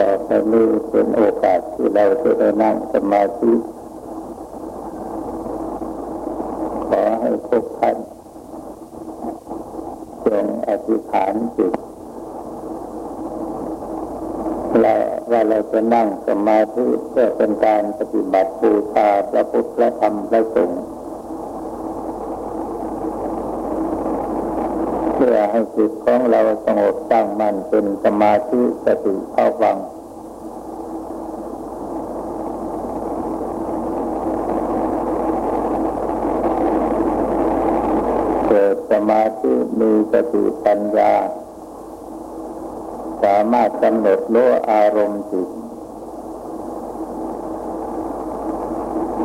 ต่อไปนี้เป็นโอกาสที่เราจะได้นั่งสมาธิขอให้ทุกท่านจงอธิษฐานจิตเราว่าเราจะนั่งสมาธิเพื่อเป็นการปฏิบัติบูชาพระพุทธพระธรรมพระสงฆ์ พื่อให้จิตของเราสงบตั้งมั่นเป็นสมาธิสติเข้าฟัง เกิดสมาธิมีสติปัญญา สามารถกำหนดรู้อารมณ์จิต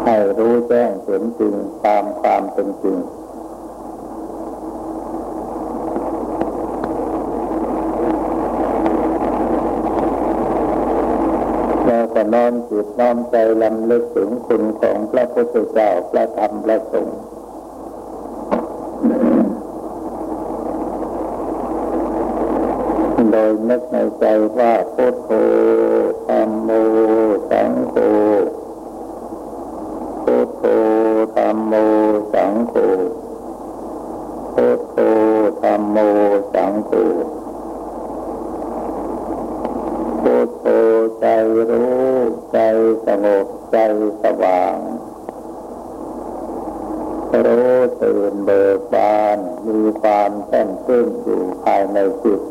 ให้รู้แจ้งเห็นจริงตามความเป็นจริง แล้วก็น้ อมจิตน้อมใจลำลึกถึงคุณของพระพุทธเจ้าพระธรรมพระสงฆ์โดยนึกในใจว่าพุทโธ อยู่ภายในจิต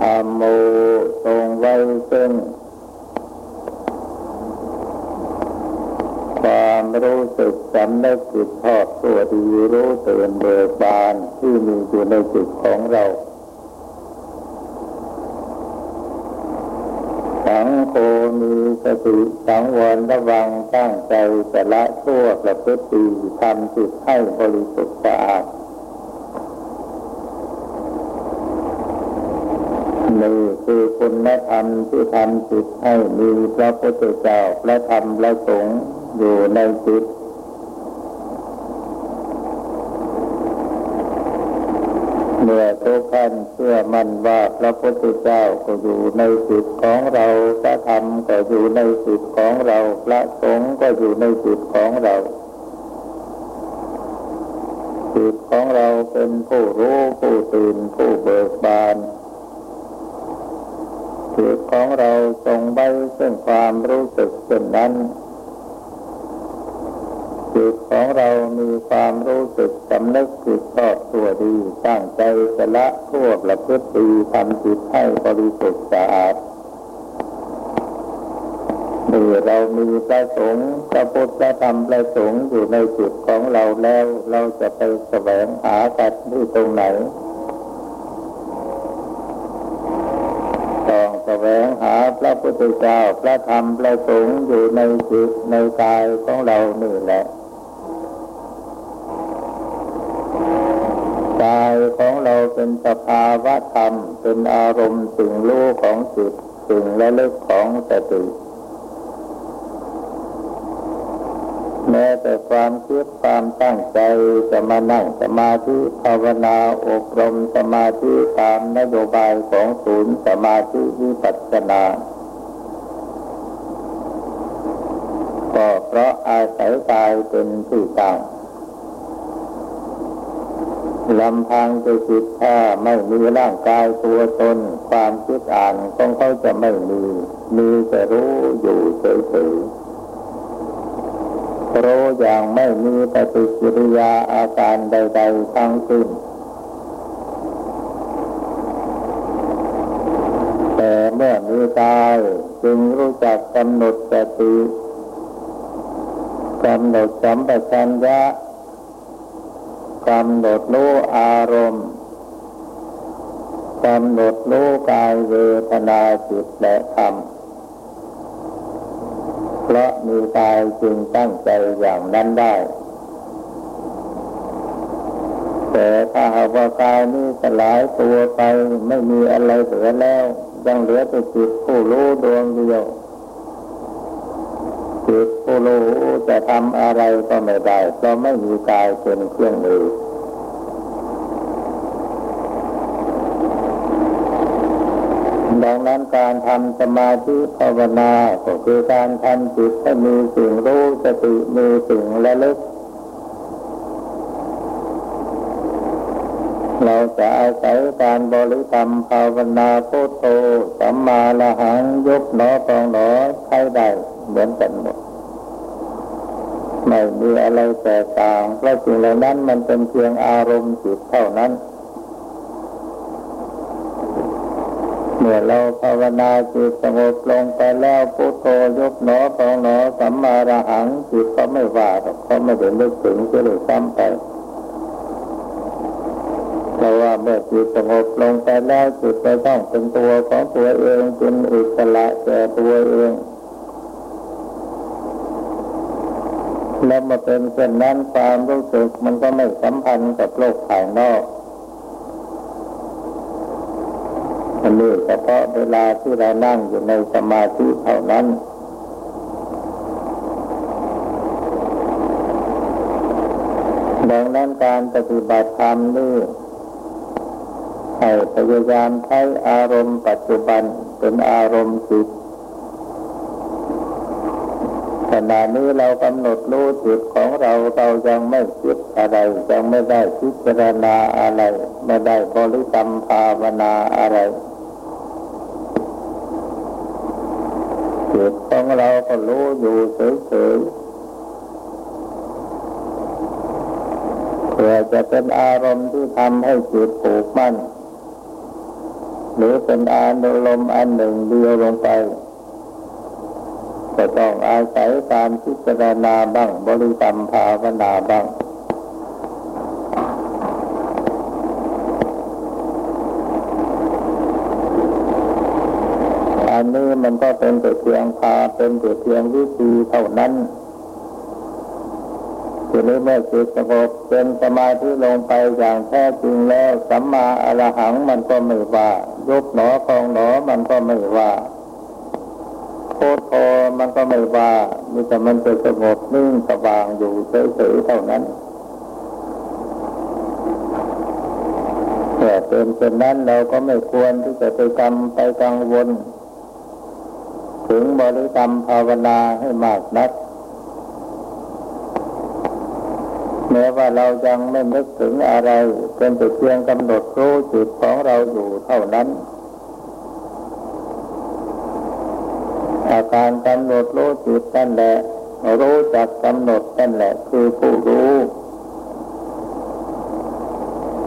ธรรมโมทรงไว้ซึ่งความรู้สึกสำนึกจิตทอดตัวดีรู้ตื่นเบิกบานที่มีอยู่ในจิตของเรา สังโฆมี สติสังวรระวังตั้งใจจะละชั่วประพฤติทำจิตให้บริสุทธิ์สะอาดนี่คือคุณธรรมที่ทำจิตให้มีพระพุทธเจ้าพระธรรมพระสงฆ์อยู่ในจิต มื่อทุกท่านเชื่อมั่นว่าพระพุทธเจ้าก็อยู่ในจิตของเรา พระธรรมก็อยู่ในจิตของเรา พระสงฆ์ก็อยู่ในจิตของเรา จิตของเราเป็นผู้รู้ผู้ตื่นผู้เบิกบานจิตของเราทรงไว้ซึ่งความรู้สึกเช่นนั้น จิตของเรามีความรู้สึกสำนึกจิตชอบตัวดีตั้งใจจะละทั่วประพฤติดีทำจิตให้บริสุทธิ์สะอาดเมื่อเรามีพระสงฆ์พระพุทธพระธรรมพระสงฆ์อยู่ในจิตของเราแล้ว เราจะไปแสวงหากันที่ตรงไหนต้องแสวงหาพระพุทธเจ้า พระธรรมพระสงฆ์อยู่ในจิตในกายของเรานี่แหละ กายของเราเป็นสภาวะธรรม เป็นอารมณ์สิ่งรู้ของจิตสิ่งและลึกของสติแม้แต่ความคิดความตั้งใจจะมานั่งสมาธิภาวนาอบรมสมาธิตามนโยบายของศูนย์สมาธิวิปัสสนาก็เพราะอาศัยกายเป็นที่ตั้ง ลำพังจะจิตถ้าไม่มีร่างกายตัวตน ความคิดอ่านของเขาจะไม่มี มีแต่รู้อยู่เฉยๆรู้อย่างไม่มีปฏิกิริยาอาการใด ๆ ทั้งสิ้นแต่เมื่อมีกายจึงรู้จักกำหนดสติกำหนดสัมปชัญญะ กำหนดรู้อารมณ์กำหนดรู้กายเวทนาจิตและธรรมเพราะมีกายจึงตั้งใจอย่างนั้นได้ แต่ถ้าหากว่ากายนี้สลายตัวไปไม่มีอะไรเหลือแล้วยังเหลือแต่จิตผู้รู้ดวงเดียว จิตผู้รู้จะทำอะไรก็ไม่ได้เพราะไม่มีกายเป็นเครื่องมือ ดังนั้น การทำสมาธิภาวนาก็คือการทำจิตให้มีสิ่งรู้สติมีสิ่งระลึก เราจะอาศัยการบริกรรมภาวนาพุทโธสัมมาละหังยกหนอตองหนอใครได้เหมือนกันหมดไม่มีอะไรแตกต่างเพราะสิ่งเหล่านั้นมันเป็นเพียงอารมณ์จิตเท่านั้น เมื่อเราภาวนาจิตสงบลงไปแล้วพุทโธยกหนอตองหนอสัมมาละหังจิตก็ไม่ว่าเขาไม่เห็นนึกถึงจะเลยซ้ำไปเพราะว่าเมื่อจิตสงบลงไปแล้วจิตจะต้องเป็นตัวของตัวเองเป็นอิสระแก่ตัวเองแล้วมาเป็นเช่นนั้นความรู้สึกมันก็ไม่สัมพันธ์กับโลกภายนอกอันนี้เฉพาะเวลาที่เรานั่งอยู่ในสมาธิเท่านั้น ดังนั้นการปฏิบัติธรรมนี่ให้พยายามใช้อารมณ์ปัจจุบันเป็นอารมณ์จิตขณะนี้เรากำหนดรู้จิตของเราเรายังไม่คิดอะไร ยังไม่ได้พิจารณาอะไร ไม่ได้บริกรรมภาวนาอะไรจิต ของเราก็รู้อยู่เฉยๆเพื่อจะเป็นอารมณ์ที่ทำให้จิตผูกมั่น หรือเป็นอานลมอันหนึ่งเดียวลงไปจะต้องอาศัยการพิจารณาบ้างบริกรรมภาวนาบ้าง อันนี้ มันก็เป็นแต่เพียงพาเป็นแต่เพียงวิธีเท่านั้นทีนี้เมื่อจิตสงบเป็นสมาธิลงไปอย่างแท้จริงแล้วสัมมาอรหังมันก็ไม่ว่า ยกหนอคองหนอมันก็ไม่ว่าโคตรพอมันก็ไม่ว่ามีแต่มันจะสงบนิ่งสว่างอยู่เฉยๆเท่านั้นแต่เป็นเช่นนั้นเราก็ไม่ควรที่จะไปกรรมไปกังวล ถึงบริกรรมภาวนาให้มากนักแม้ว่าเรายังไม่นึกถึงอะไรเป็นแต่เพียงกำหนดรู้จิตของเราอยู่เท่านั้น อาการกำหนดรู้จิตนั่นแหละรู้จักกำหนดนั่นแหละคือผู้รู้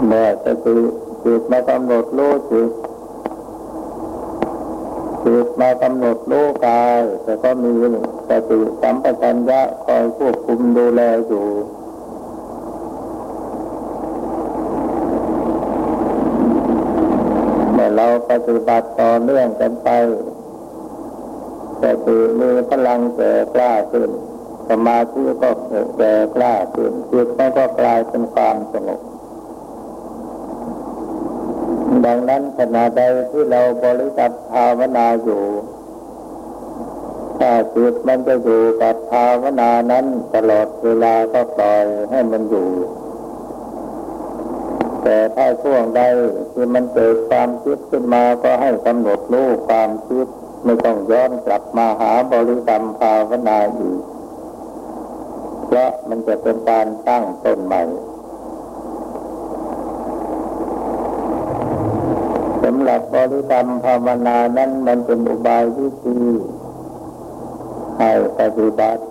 เมื่อสติจิตมากำหนดรู้จิตจิต มากำหนดรู้กาย แต่ก็มีสติสัมปชัญญะคอยควบคุมดูแลอยู่เราปฏิบัติต่อเนื่องกันไปสติมีพลังแก่กล้าขึ้น สมาธิก็แก่กล้าขึ้นจิตก็กลายเป็นความสงบ ดังนั้นขณะใดที่เราบริกรรมภาวนาอยู่ถ้าจิตมันจะอยู่กับภาวนานั้นตลอดเวลาก็ปล่อยให้มันอยู่ แต่ถ้าช่วงใดที่มันเกิดความคิดขึ้นมาก็ให้กำหนดรู้ความคิดไม่ต้องย้อนกลับมาหาบริกรรมภาวนาอีกเพราะมันจะเป็นการตั้งต้นใหม่ สำหรับบริกรรมภาวนานั้นมันเป็นอุบายวิธีให้ปฏิบัติ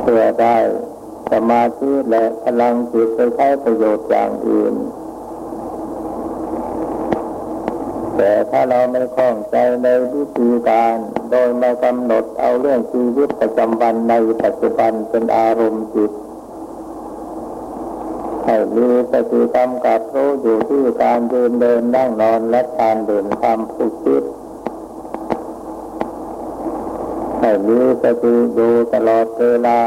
เพื่อได้สมาธิและพลังจิตไปใช้ประโยชน์อย่างอื่น แต่ถ้าเราไม่คล่องใจในวิธีการ โดยมากำหนดเอาเรื่องชีวิตประจำวันในปัจจุบันเป็นอารมณ์จิต ให้มีสติกรรมกับรู้อยู่ที่การเดินเดินนั่งนอนและการเดินทำผูกคิดให้มีสติอยู่ตลอดเวลา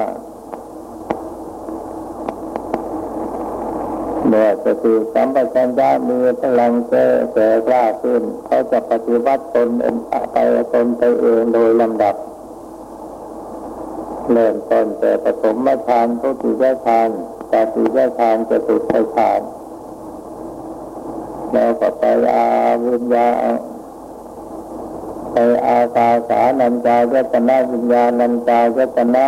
เมื่อสติสัมปชัญญะมีพลังแก่แก่กล้าขึ้นเขาจะปฏิวัติตนเองไปตนไปเองโดยลำดับเริ่มต้นแต่ปฐมฌานทุติยฌาน ตติยฌานจะตุตฌานแล้วก็ไปอาวิญญาไปอาคาสานัญจายตนะวิญญาณัญจายตนะ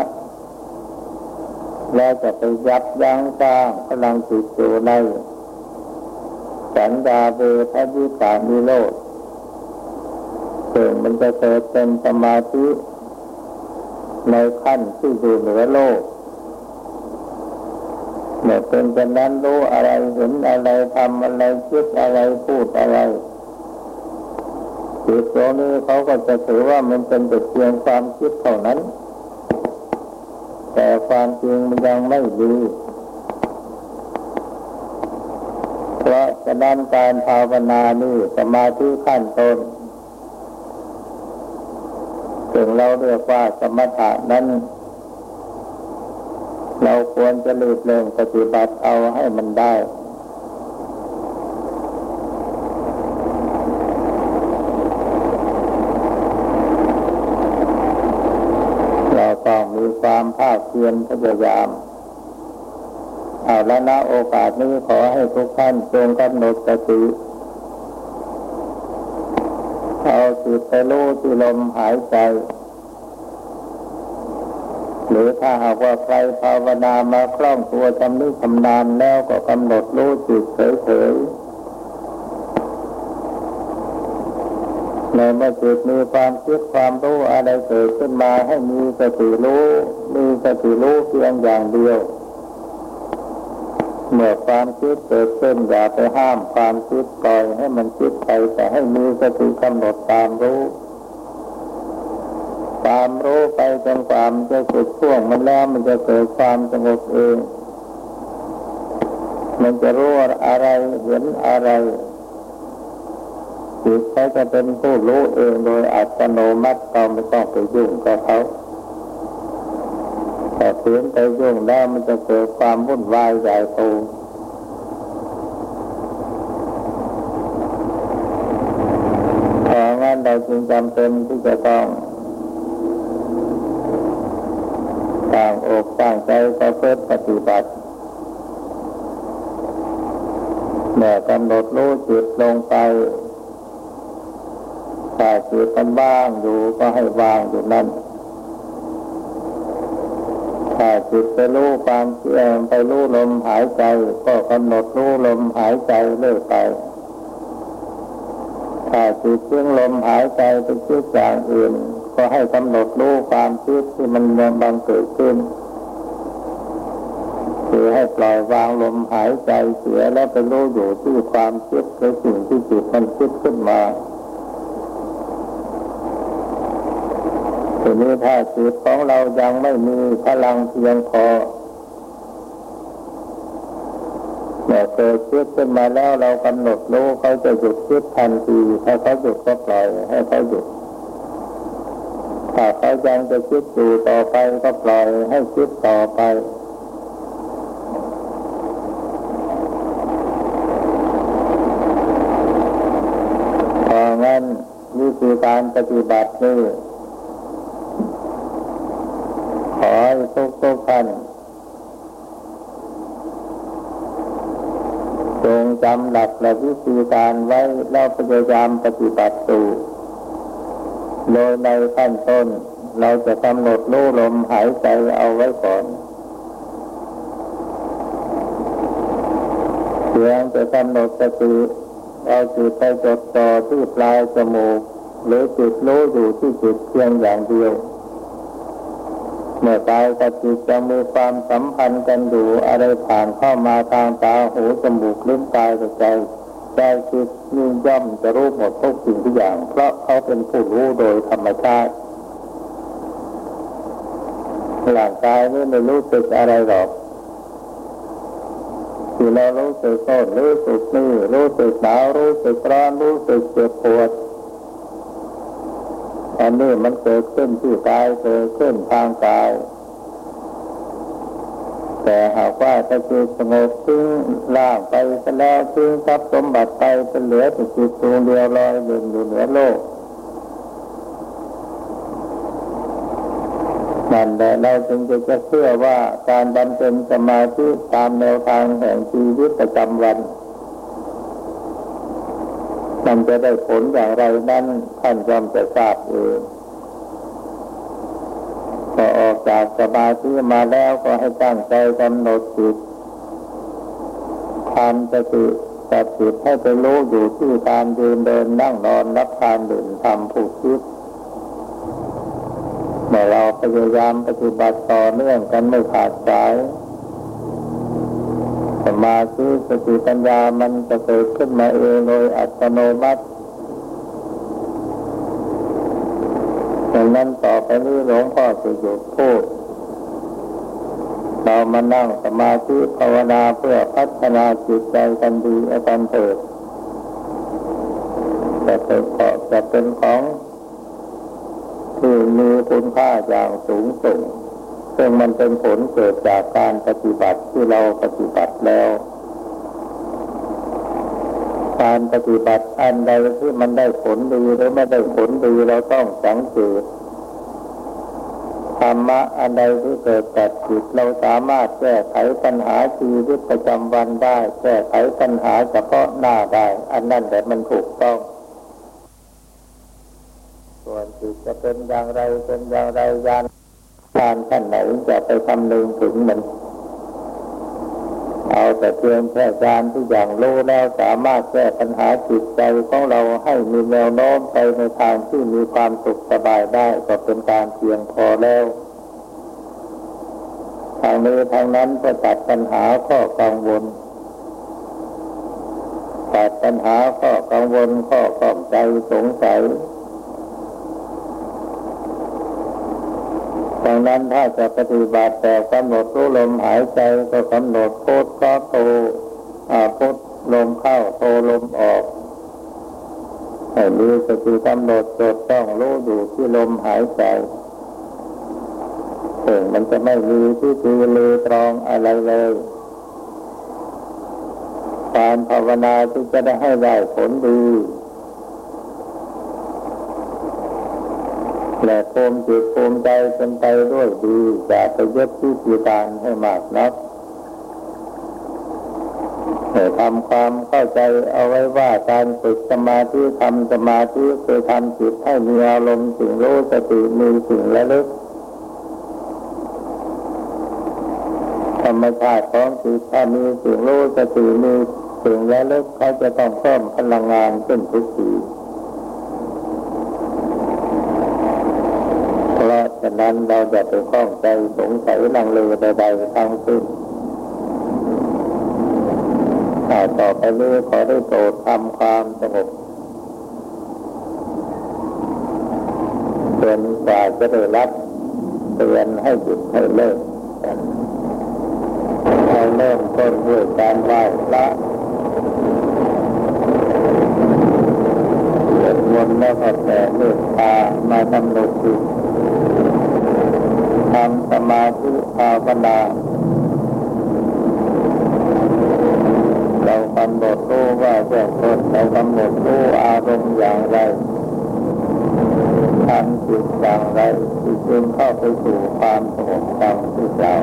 แล้วจะไปยับยั้งสร้างพลังจิตอยู่ในสัญญาเวทวิสามิโลดถึงมันจะเกิดเป็นสมาธิในขั้นที่อยู่เหนือโลก เมื่อเป็นเช่นนั้นรู้อะไรเห็นอะไรทำอะไรคิดอะไรพูดอะไรจิตตัวนี้เขาก็จะถือว่ามันเป็นแต่เพียงความคิดเท่านั้น แต่ความจริงมันยังไม่ดีเพราะฉะนั้นการภาวนานี่สมาธิขั้นต้นถึงเราเรียกว่าสมถะนั้น เราควรจะรีบเร่งปฏิบัติเอาให้มันได้ เราต้องมีความภาคเพียรพยายามเอาแล้วนะโอกาสนี้ขอให้ทุกท่านจงกำหนดสติเอาจิตไปรู้ที่ลมหายใจ หรือถ้าหากว่าใครภาวนามาคล่องตัวจำนิชำนาญแล้วก็กำหนดรู้จิตเฉยๆในเมื่อจิตมีความคิดความรู้อะไรเกิดขึ้นมาให้มีสติรู้ มีสติรู้เพียงอย่างเดียว เมื่อความคิดเกิดขึ้นอย่าไปห้ามความคิดปล่อยให้มันคิดไปแต่ให้มีสติกำหนดตามรู้ ความรู้ไปจนความจะสุดช่วงมันแล้วมันจะเกิดความสงบเอง มันจะรู้อะไรเห็นอะไรจิตเขาจะเป็นผู้รู้เองโดยอัตโนมัติเราไม่ต้องไปยุ่งกับเขาแต่เพียงไปยุ่งแล้วมันจะเกิดความวุ่นวายใหญ่โตเพราะงั้นเราจึงจำเป็นที่จะต้อง ต่างอกต่างใจประพฤติปฏิบัติเมื่อกำหนดรู้จิตลงไปถ้าจิตมันว่างอยู่ก็ให้ว่างอยู่นั่นถ้าจิตไปรู้ความเชื่อไปรู้ลมหายใจ ก็กำหนดรู้ลมหายใจเรื่อยไป ถ้าจิตเชื่องลมหายใจไปคิดอย่างอื่น ก็ให้กำหนดรู้ความคิดที่มันยังบังเกิดขึ้น คือให้ปล่อยวางลมหายใจเสียแล้วไปรู้อยู่ที่ความคิดหรือสิ่งที่จิตมันคิดขึ้นมาทีนี้ถ้าจิตของเรายังไม่มีพลังเพียงพอเมื่อเกิดคิดขึ้นมาแล้วเรากำหนดรู้เขาจะหยุดคิดทันทีถ้าเขาหยุดก็ปล่อยให้เขาหยุด ถ้าเขายังจะคิดอยู่ต่อไปก็ปล่อยให้คิดต่อไปพองั้นวิธีการปฏิบัตินี้ขอให้ทุกทุกท่านจงจำหลักและวิธีการไว้แล้วพยายามปฏิบัติสู่ โดยในขั้นต้น เราจะกำหนดรู้ลมหายใจเอาไว้ก่อน เพียงจะกำหนดสติเอาจิตไปจดจ่อที่ปลายจมูก หรือจิตรู้อยู่ที่จิตเพียงอย่างเดียว เมื่อกายกับจิตจะมีความสัมพันธ์กันอยู่อะไรผ่านเข้ามาทางตาหูจมูกลิ้นกายกับใจ ใจคิดนี่งย่อมจะรู้หมดทุกสิ่งทุกอย่าง เพราะเขาเป็นผู้รู้โดยธรรมชาติร่างกายนี่ไม่รู้สึกอะไรหรอกที่เรารู้สึกก็รู้สึกนี่รู้สึกหนาวรู้สึกร้อนรู้สึกเจ็บปวดอันนี้มันเกิดขึ้นที่กายเกิดขึ้นทางกาย แต่หากว่าถ้าจิตสงบทิ้งล่างไปแล้วทิ้งทรัพย์สมบัติไปเป็นเหลือแต่จิตดวงเดียวลอยเดินอยู่เหนือโลกนั่นแหละเราจึงจะจะเชื่อว่าการบำเพ็ญสมาธิตามแนวทางแห่งชีวิตประจำวันมันจะได้ผลอย่างไรนั้นท่านย่อมจะทราบเอง พอออกจากสมาธิมาแล้วก็ให้ตั้งใจกำหนดจิตทำสติจับจิตให้ไปรู้อยู่ที่การยืนเดินนั่งนอนรับทานดื่มทำผูกคิดเมื่อเราพยายามปฏิบัติต่อเนื่องกันไม่ขาดสายสมาธิสติปัญญามันจะเกิดขึ้นมาเองโดยอัตโนมัติ ดังนั้นต่อไปนี้หลวงพ่อจะหยุดพูด เรามานั่งสมาธิภาวนาเพื่อพัฒนาจิตใจกันดีอาจารย์เถิดจะเป็นของจะเป็นของที่มีคุณค่าอย่างสูงส่งซึ่งมันเป็นผลเกิดจากการปฏิบัติที่เราปฏิบัติแล้ว การปฏิบัติอันใดที่มันได้ผลดีหรือไม่ได้ผลดีเราต้องสังเกตธรรมะอันใดที่เกิดจากจิตเราสามารถแก้ไขปัญหาชีวิตประจำวันได้ แก้ไขปัญหาเฉพาะหน้าได้ อันนั้นแต่มันถูกต้อง ส่วนจิตจะเป็นอย่างไรเป็นอย่างไรยานการท่านไหนจะไปคำนึงถึงมัน เอาแต่เพียงแค่การที่อย่างรู้แล้วสามารถแก้ปัญหาจิตใจของเราให้มีแนวโน้มไปในทางที่มีความสุขสบายได้ก็เป็นการเพียงพอแล้วทางนี้ทางนั้นก็ตัดปัญหาข้อกังวลตัดปัญหาข้อกังวลข้อข้องใจสงสัย ดังนั้นถ้าจะปฏิบัติแต่กำหนดรู้ลมหายใจก็กำหนดพุทก็โตพุทลมเข้าโตลมออกให้มีสติกำหนดจดต้องรู้อยู่ที่ลมหายใจถึงมันจะไม่มีที่ทีลือตรองอะไรเลยการภาวนาที่จะได้ให้ได้ผลดี และภูมิจิตภูมิใจเป็นไปด้วยดีอย่าไปยึดที่ปีการให้มากนักให้ทำความเข้าใจเอาไว้ว่าการฝึกสมาธิทำสมาธิคือทำจิตให้มีอารมณ์สิ่งรู้สติมีสิ่งระลึกธรรมชาติของจิตถ้ามีสิ่งรู้สติมีสิ่งระลึกเขาจะต้องเพิ่มพลังงานขึ้นทุกทีฉะ นั้นเราจะไปข้องใจสงสัยลังเลใดๆทั้งสิ้นถ้าต่อไปนี้ขอได้โปรดทำความสงบจนกว่าจะได้รับเตือนให้จิตให้เลิกเราเริ่มต้นด้วยการไหว้พระสวดมนต์แล้วก็แผ่เมตตามาทำหนดจิต ทำสมาธิภาวนาเรากำหนดรู้ว่าเบื้องต้นเรากำหนดรู้อารมณ์อย่างไรทำจิตอย่างไรที่จึงเข้าไปสู่ความสงบดังที่กล่าว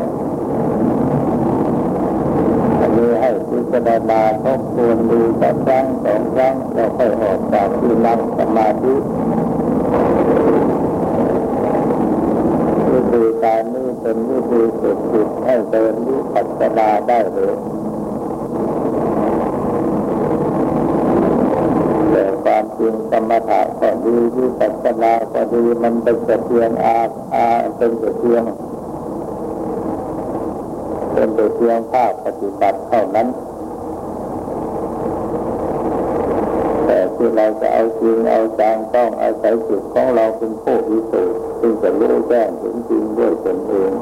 อันนี้ให้พิจารณาทบทวนดูสักครั้งสองครั้งแล้วค่อยออกจากที่นั่งสมาธิวิธีการนี้ เป็นวิธีฝึกจิตให้เดินวิปัสสนาได้หรือแต่ความจริงสมถะก็ดีวิปัสสนาก็ดีมันเป็นแต่เพียงอาอาเป็นแต่เพียงเป็นแต่เพียงภาคปฏิบัติเท่านั้น แต่ ที่เราจะเอาจริงเอาจังต้องอาศัยจิตของเราเป็นผู้พิสูจน์ซึ่งจะรู้แจ้งถึงจริงด้วยตนเอง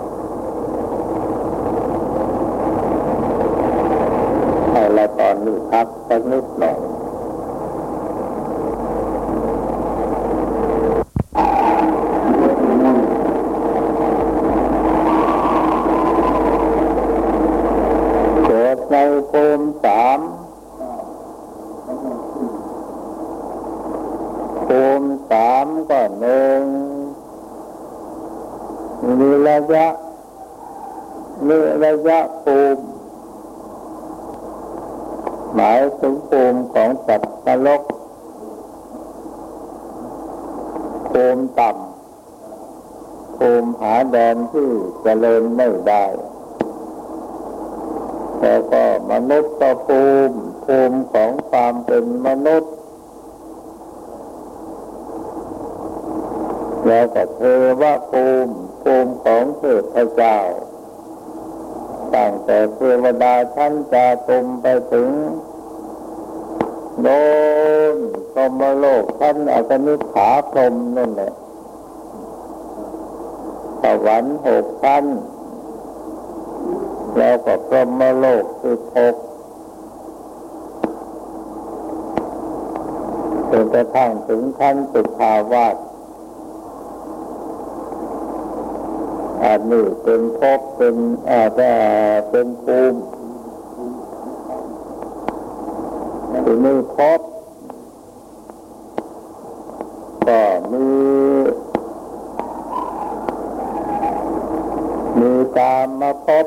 ให้เราตอนนี้พักสักนิดหน่อยเกิดในภูมิสามภูมิสามก็หนึ่งมีระยะมีระยะภูมิหมายถึงภูมิของสัตว์นรก ภูมิต่ำภูมิหาแดนที่จเจ ริญไม่ได้ แล้วก็มนุษย์ก็ภูมิภูมิของความเป็นมนุษย์ แล้วก็เทวภูมิภูมิของเทพเจ้าตั้งแต่เทวดาชั้นจาตุมไปถึงโน้นกมโลกชั้นอัตนิขาพรมนั่นแหละ สวรรค์หกชั้น แล้วก็พรหมโลกสิบหกจนกระทั่งถึงขั้นสุภาวาสอันนี้เป็นภพเป็นอาจจะเป็นภูมิทีนี้ภพก็มี มี กามมาพบ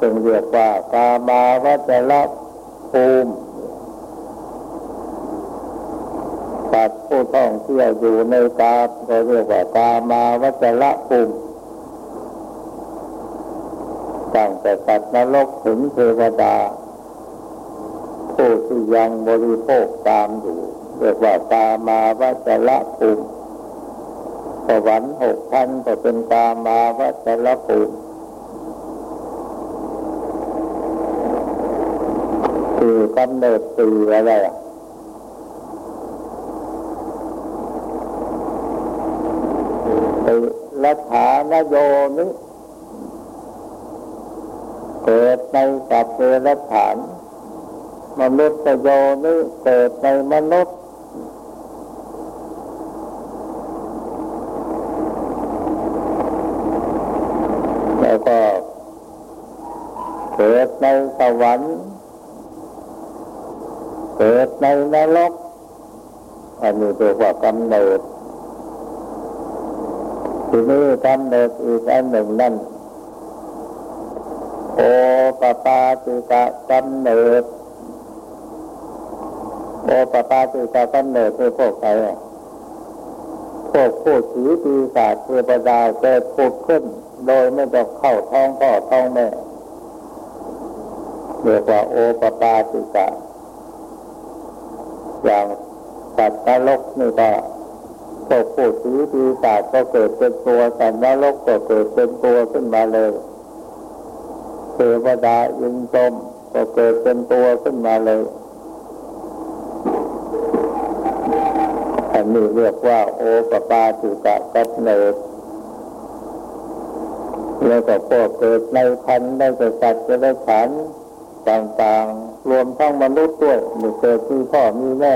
จึงเรียกว่ากามาวัจระภูมิสัตว์ผู้ท่องเที่ยวอยู่ในกาก็เรียกว่ากามาวัจระภูมิตั้งแต่สัตว์นรกถึงเทวดา ผู้ที่ยังบริโภคตามอยู่ เรียกว่ากามาวัจระภูมิ สวรรค์หกพันก็เป็นกามาวัจระภูมิคือกำเนิดสี่อะไรติรัฐานโยนิเกิดในสัตว์เดรัจฉานมนุษย์โยนิเกิดในมนุษย์แล้วก็เกิดในส วรรค์เกิดในนรกอันนี้เรียกว่ากำเนิดทีนี้กำเนิดอีกอันหนึ่งนั่นโอปปาติกะกำเนิดโอปปาติกะกำเนิดคือพวกใครพวกผู้ผีปีศาจเทวดาเกิดผุดขึ้น โดยไม่ต้องเข้าท้องพ่อท้องแม่ เรียกว่าโอปปาติกะ อย่างสัตว์นรกนี่ก็พวกผู้สีปีศาจก็เกิดเป็นตัวสัตว์นรกก็เกิดเป็นตัวขึ้นมาเลยเทวดาอินทรมก็เกิดเป็นตัวขึ้นมาเลยอันนี้เรียกว่า โอปปาติกะกัเนิดแล้วก็พวกเกิดในพันในสัตว์จะได้ฉัน ต่างๆ รวมทั้งมนุษย์ด้วยมีเกิดมีพ่อมีแม่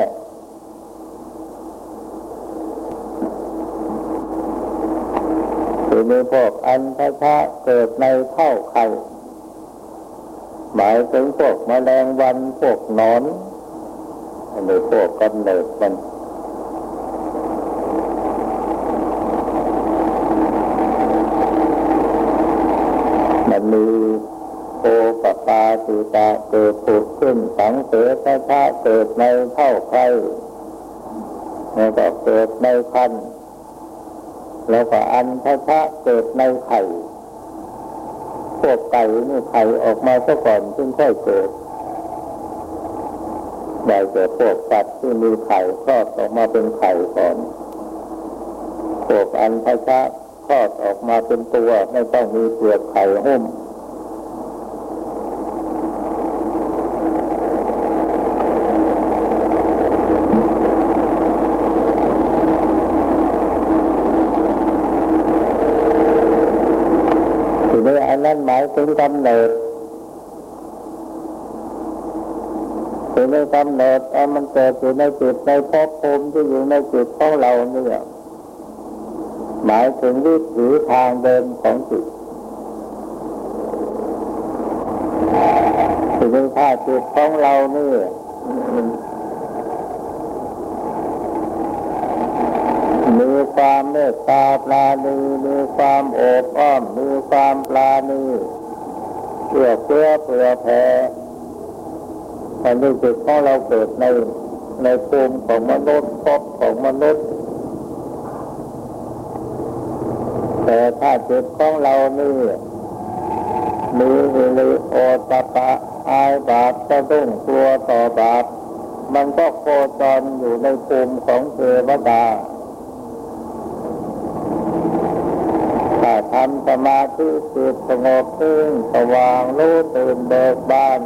คือมีพวกอันพชะเกิดในเท่าไข่หมายถึงพวกมแมลงวันพวกนอนหรือพวกกำเนิดมันมีโอปปา ติตาเกิดผุดขึ้นสังเสชะชะเกิดในเท่าไข่แล้วก็เกิดในคันแล้วก็อันทะชะเกิดในไข่พวกไก่นี่ไข่ออกมาซะก่อนจึงค่อยเกิดได้แต่พวกสัตว์ที่มีไข่คลอดออกมาเป็นไข่ก่อนพวกอันทะชะคลอดออกมาเป็นตัวไม่ต้องมีเปลือกไข่หุ้มนั้นหมาย ถึงกำเนิดคือในกำเนิดเอามันเกิดอยู่ในจิตในภพภูมิที่อยู่ในจิตของเราเนี่ยหมายถึงวิถีทางเดินของจิตคือเป็นท่าจิตของเรานี่มีความเมตตาปราณีมีความโอบอ้อมมีความปราณี เพื่อเพื่อเพื่อแผ่อันนี้จิตของเราเกิดในในภูมิของมนุษย์พบของมนุษย์ แต่ถ้าจิตของเรานี่มีวิริโอตปะอายบาปสะดุ้งกลัวต่อบาปมันก็โคจรอยู่ในภูมิของเทวดาถ้าทำสมาธิจิตส งบซึ้งสว่างรู้ตื่นเบิกบาน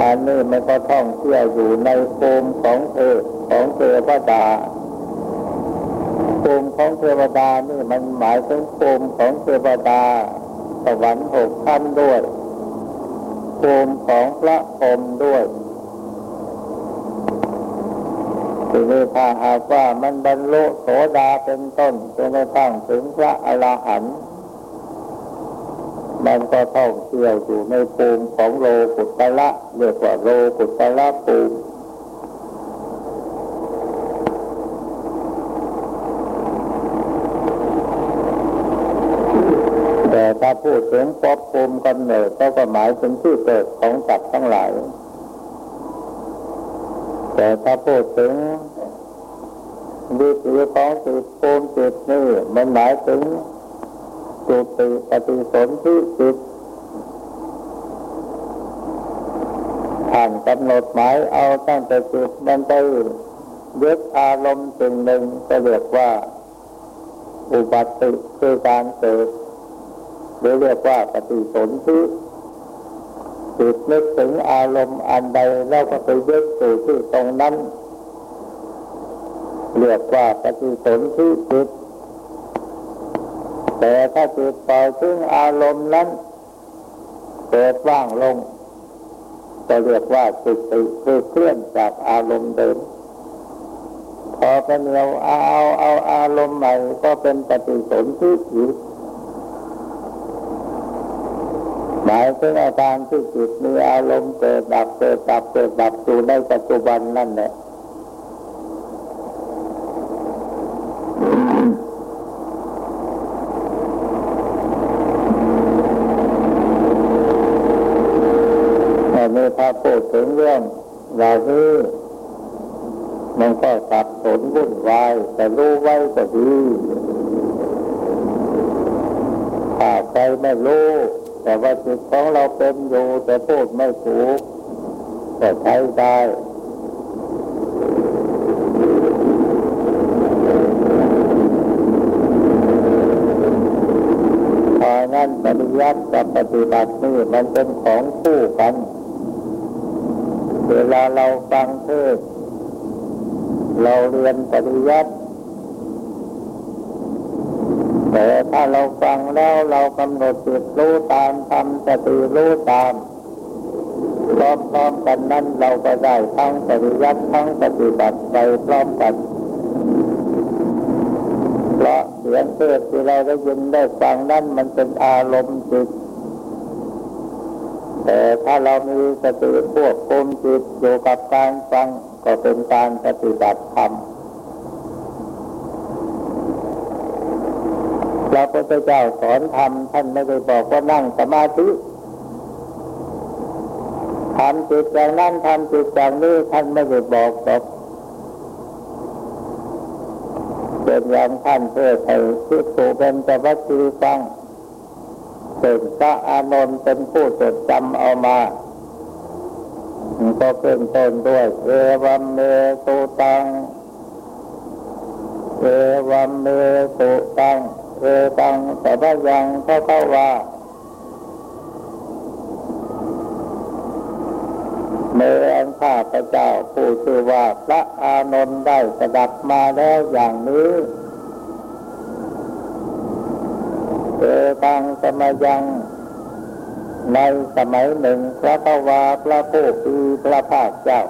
อันนี้มันก็ท่องเที่ยวอยู่ในภูมิของเทวของเทวดาภูมิของเทวดานี่มันหมายถึงภูมิของเทวดา สวรรค์หกขั้นด้วยภูมิของพระพรหมด้วย ทีนี้ถ้าหากว่ามันบรรลุโสดาเป็นต้นจนกระทั่งถึงพระอรหันต์มันก็ท่องเที่ยวอยู่ในภูมิของโลกุตละเรียกว่าโลกุตละภูมิแต่ถ้าพูดถึงภพภูมิกำเนิดก็ก็หมายถึงที่เกิดของสัตว์ทั้งหลาย แต่ถ้าพูดถึงวิถีของจิตภูมิจิตนี่มันหมายถึงจุติปฏิสนธิจิตท่านกำหนดหมายเอาตั้งแต่จิตมันไปยึดอารมณ์สิ่งหนึ่งก็เรียกว่า อุบัติคือการเกิดหรือเรียกว่าปฏิสนธิ จิตนึกถึงอารมณ์อันใดแล้วก็ไปยึดสู่ที่ตรงนั้นเรียกว่าปฏิสนธิจิต แต่ถ้าจิตปล่อยถึงอารมณ์นั้นเกิดว่างลงจะเรียกว่าจิตติคือเคลื่อนจากอารมณ์เดิม พอเป็นเราเอาเอาอารมณ์ใหม่ก็เป็นปฏิสนธิอีกห มายถึงอาการที่จิตมีอารมณ์เกิดดับเกิดดับเกิดดับอยู่ในปัจจุบันนั่นแหละนี้ถ้าพูดถึงเรื่องเหล่านี้มันก็สับสนวุ่นวายแต่รู้ไว้ก็ดีถ้าใครไม่รู้ แต่ว่าจิตของเราเป็นอยู่แต่พูดไม่ถูกก็ใช้ได้พองั้นปฏิยัติกับปฏิบัตินี่มันเป็นของคู่กัน เวลาเราฟังเทศเราเรียนปฏิยัติ แต่ถ้าเราฟังแล้วเรากำหนดจิตรู้ตามทำสติรู้ตามพร้อมๆกันนั้นเราก็ได้ทั้งปฏิยัติทั้งปฏิบัติไปพร้อมกันเพราะเสียงเทศที่เราได้ยินได้ฟังนั้นมันเป็นอารมณ์จิต แต่ถ้าเรามีสติควบคุมจิตอยู่กับการฟังก็เป็นการปฏิบัติธรรม พระพุทธเจ้าสอนธรรมท่านไม่ได้บอกว่านั่งสมาธิทำจิตอย่างนั้นทำจิตอย่างนี้ท่านไม่ได้บอกหรอกเป็นอย่างท่านเพื่อให้ทิฏฐุเป็นจะวัตถีฟังเป็นพระอานนท์เป็นผู้จดจำเอามาก็เป็นต้นด้วยเอวัมเมตุตังเอวัมเมตุตัง เอตังแต่ว่ายังเขาเข้าว่าเมื่อข้าพระเจ้าผู้ชื่อว่าพระอานนท์ได้สดับมาแล้วอย่างนี้เอตังสมัยยังในสมัยหนึ่งพระพวาพระผู้ปีพระภาคเจ้า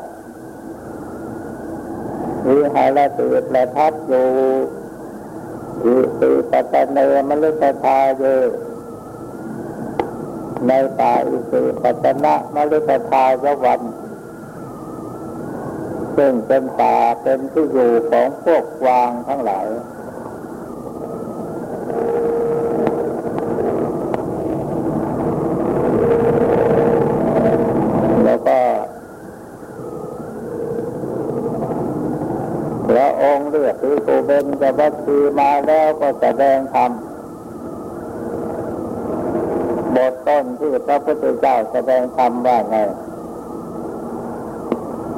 มีหายละเตืดและทัดอยู่ อิติปัตเนมลุตทาเยในป่าอิติปัตนะมลุตทายวัน ซึ่งเป็นป่าเป็นที่อยู่ของพวกวางทั้งหลาย ญ จวัคคีมาแล้วก็แสดงธรรมบทต้นที่พระพุทธเจ้าแสดงธรรมว่าไง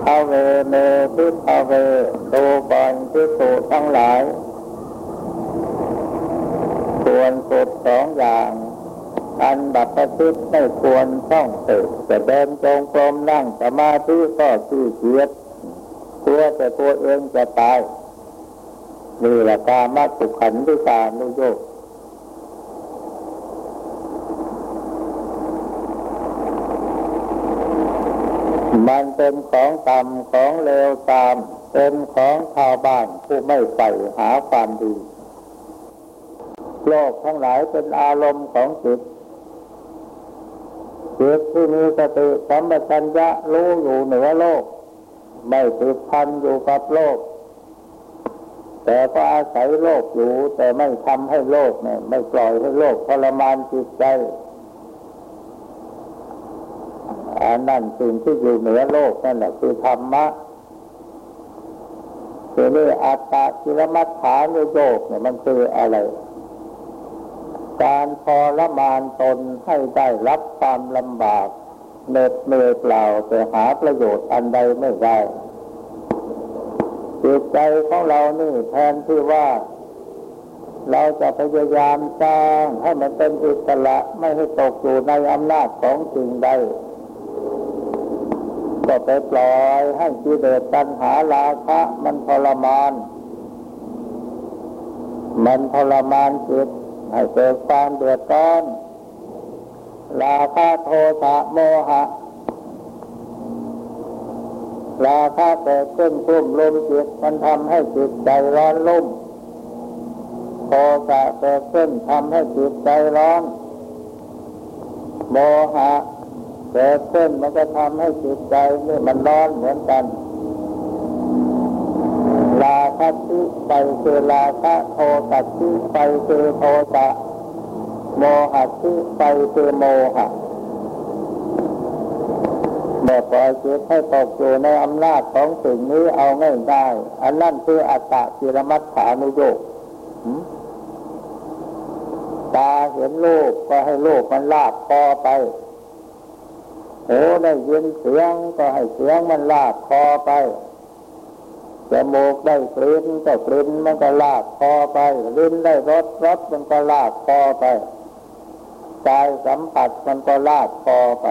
พระเวเมพิพระเวดูก่อนพิสูทั้งหลายควรสุดสองอย่างอันบัพติษไม่ควรต้องติดจะเดินจงกรมนั่งสมาธิก็ขี้เกียจกลัวแต่ตัวเองจะตาย นี่แหละกามาสุขันธิการนุโยกมันเป็นของต่ำของเลวตาม เป็นของชาวบ้านผู้ไม่ใฝ่หาความดี โลกทั้งหลายเป็นอารมณ์ของจิตจิตที่มีสติสัมปชัญญะรู้อยู่เหนือโลก ไม่ติดพันอยู่กับโลก แต่ก็อาศัยโลกอยู่แต่ไม่ทำให้โลกเนี่ย ไม่ปล่อยให้โลกทรมานจิตใจอันนั่นสิ่งที่อยู่เหนือโลกนั่นแหละคือธรรมะคือนี่อัตตากิรมัฏฐานโยกเนี่ยมันคืออะไร การทรมานตนให้ได้รับความลำบากเหน็ดเหนื่อยเปล่าแต่หาประโยชน์อันใดไม่ได้ จิตใจของเรานี่แทนที่ว่า เราจะพยายามสร้างให้มันเป็นอิสระไม่ให้ตกอยู่ในอำนาจของสิ่งใดก็ไปปล่อยให้กิเลสตัณหาราคะมันทรมาน มันทรมานจิตให้เกิดความเดือดร้อน ราคะโทสะโมหะ ราคะเกิดขึ้นคุ้มลมจิตมันทำให้จิตใจร้อนลุ่มโทสะเกิดขึ้นทำให้จิตใจร้อนโมหะเกิดขึ้นมันก็ทำให้จิตใจนี่มันร้อนเหมือนกันลาคัติไปคือลาคะโทสัติไปคือโทสะโมหัติไปคือโมหะ เมื่อปล่อยจิตให้ตกอยู่ในอำนาจของสิ่งนี้เอาง่ายได้ อันนั่นคืออัตตะกิรมัฏฐานุโยกตาเห็นลูกก็ให้ลูกมันลาบคอไปหูได้ยินเสียงก็ให้เสียงมันลากคอไปจมูกได้กลิ่นก็กลิ่นมันก็ลากคอไปลิ้นได้รสรสมันก็ลากคอไปกายสัมผัสมันก็ลากคอไป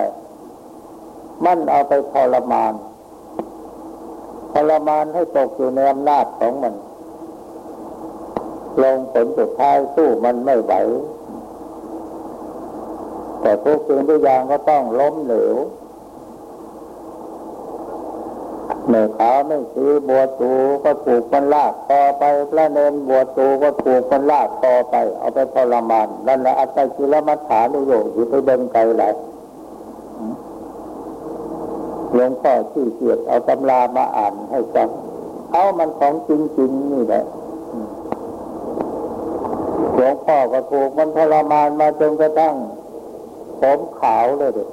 มันเอาไปทรมานทรมานให้ตกอยู่ในอำนาจของมัน ลงผลสุดท้ายสู้มันไม่ไหว แต่ทุกสิ่งทุกอย่างก็ต้องล้มเหลวเมื่อขาไม่ซื้อบวชตูก็ถูกมันลากคอไปพระเนนบวชตูก็ถูกมันลากคอไป เอาไปทรมานนั่นแหละอัตติลมัฏฐานุโยอยู่ไปเดินไกลหลาย หลวงพ่อที่เกียดเอาตำรามาอ่านให้ฟังเอามันของจริงๆนี่แหละหลวงพ่อก็ถูกมันทรมานมาจนกระทั่งผมขาวเลยเด็ก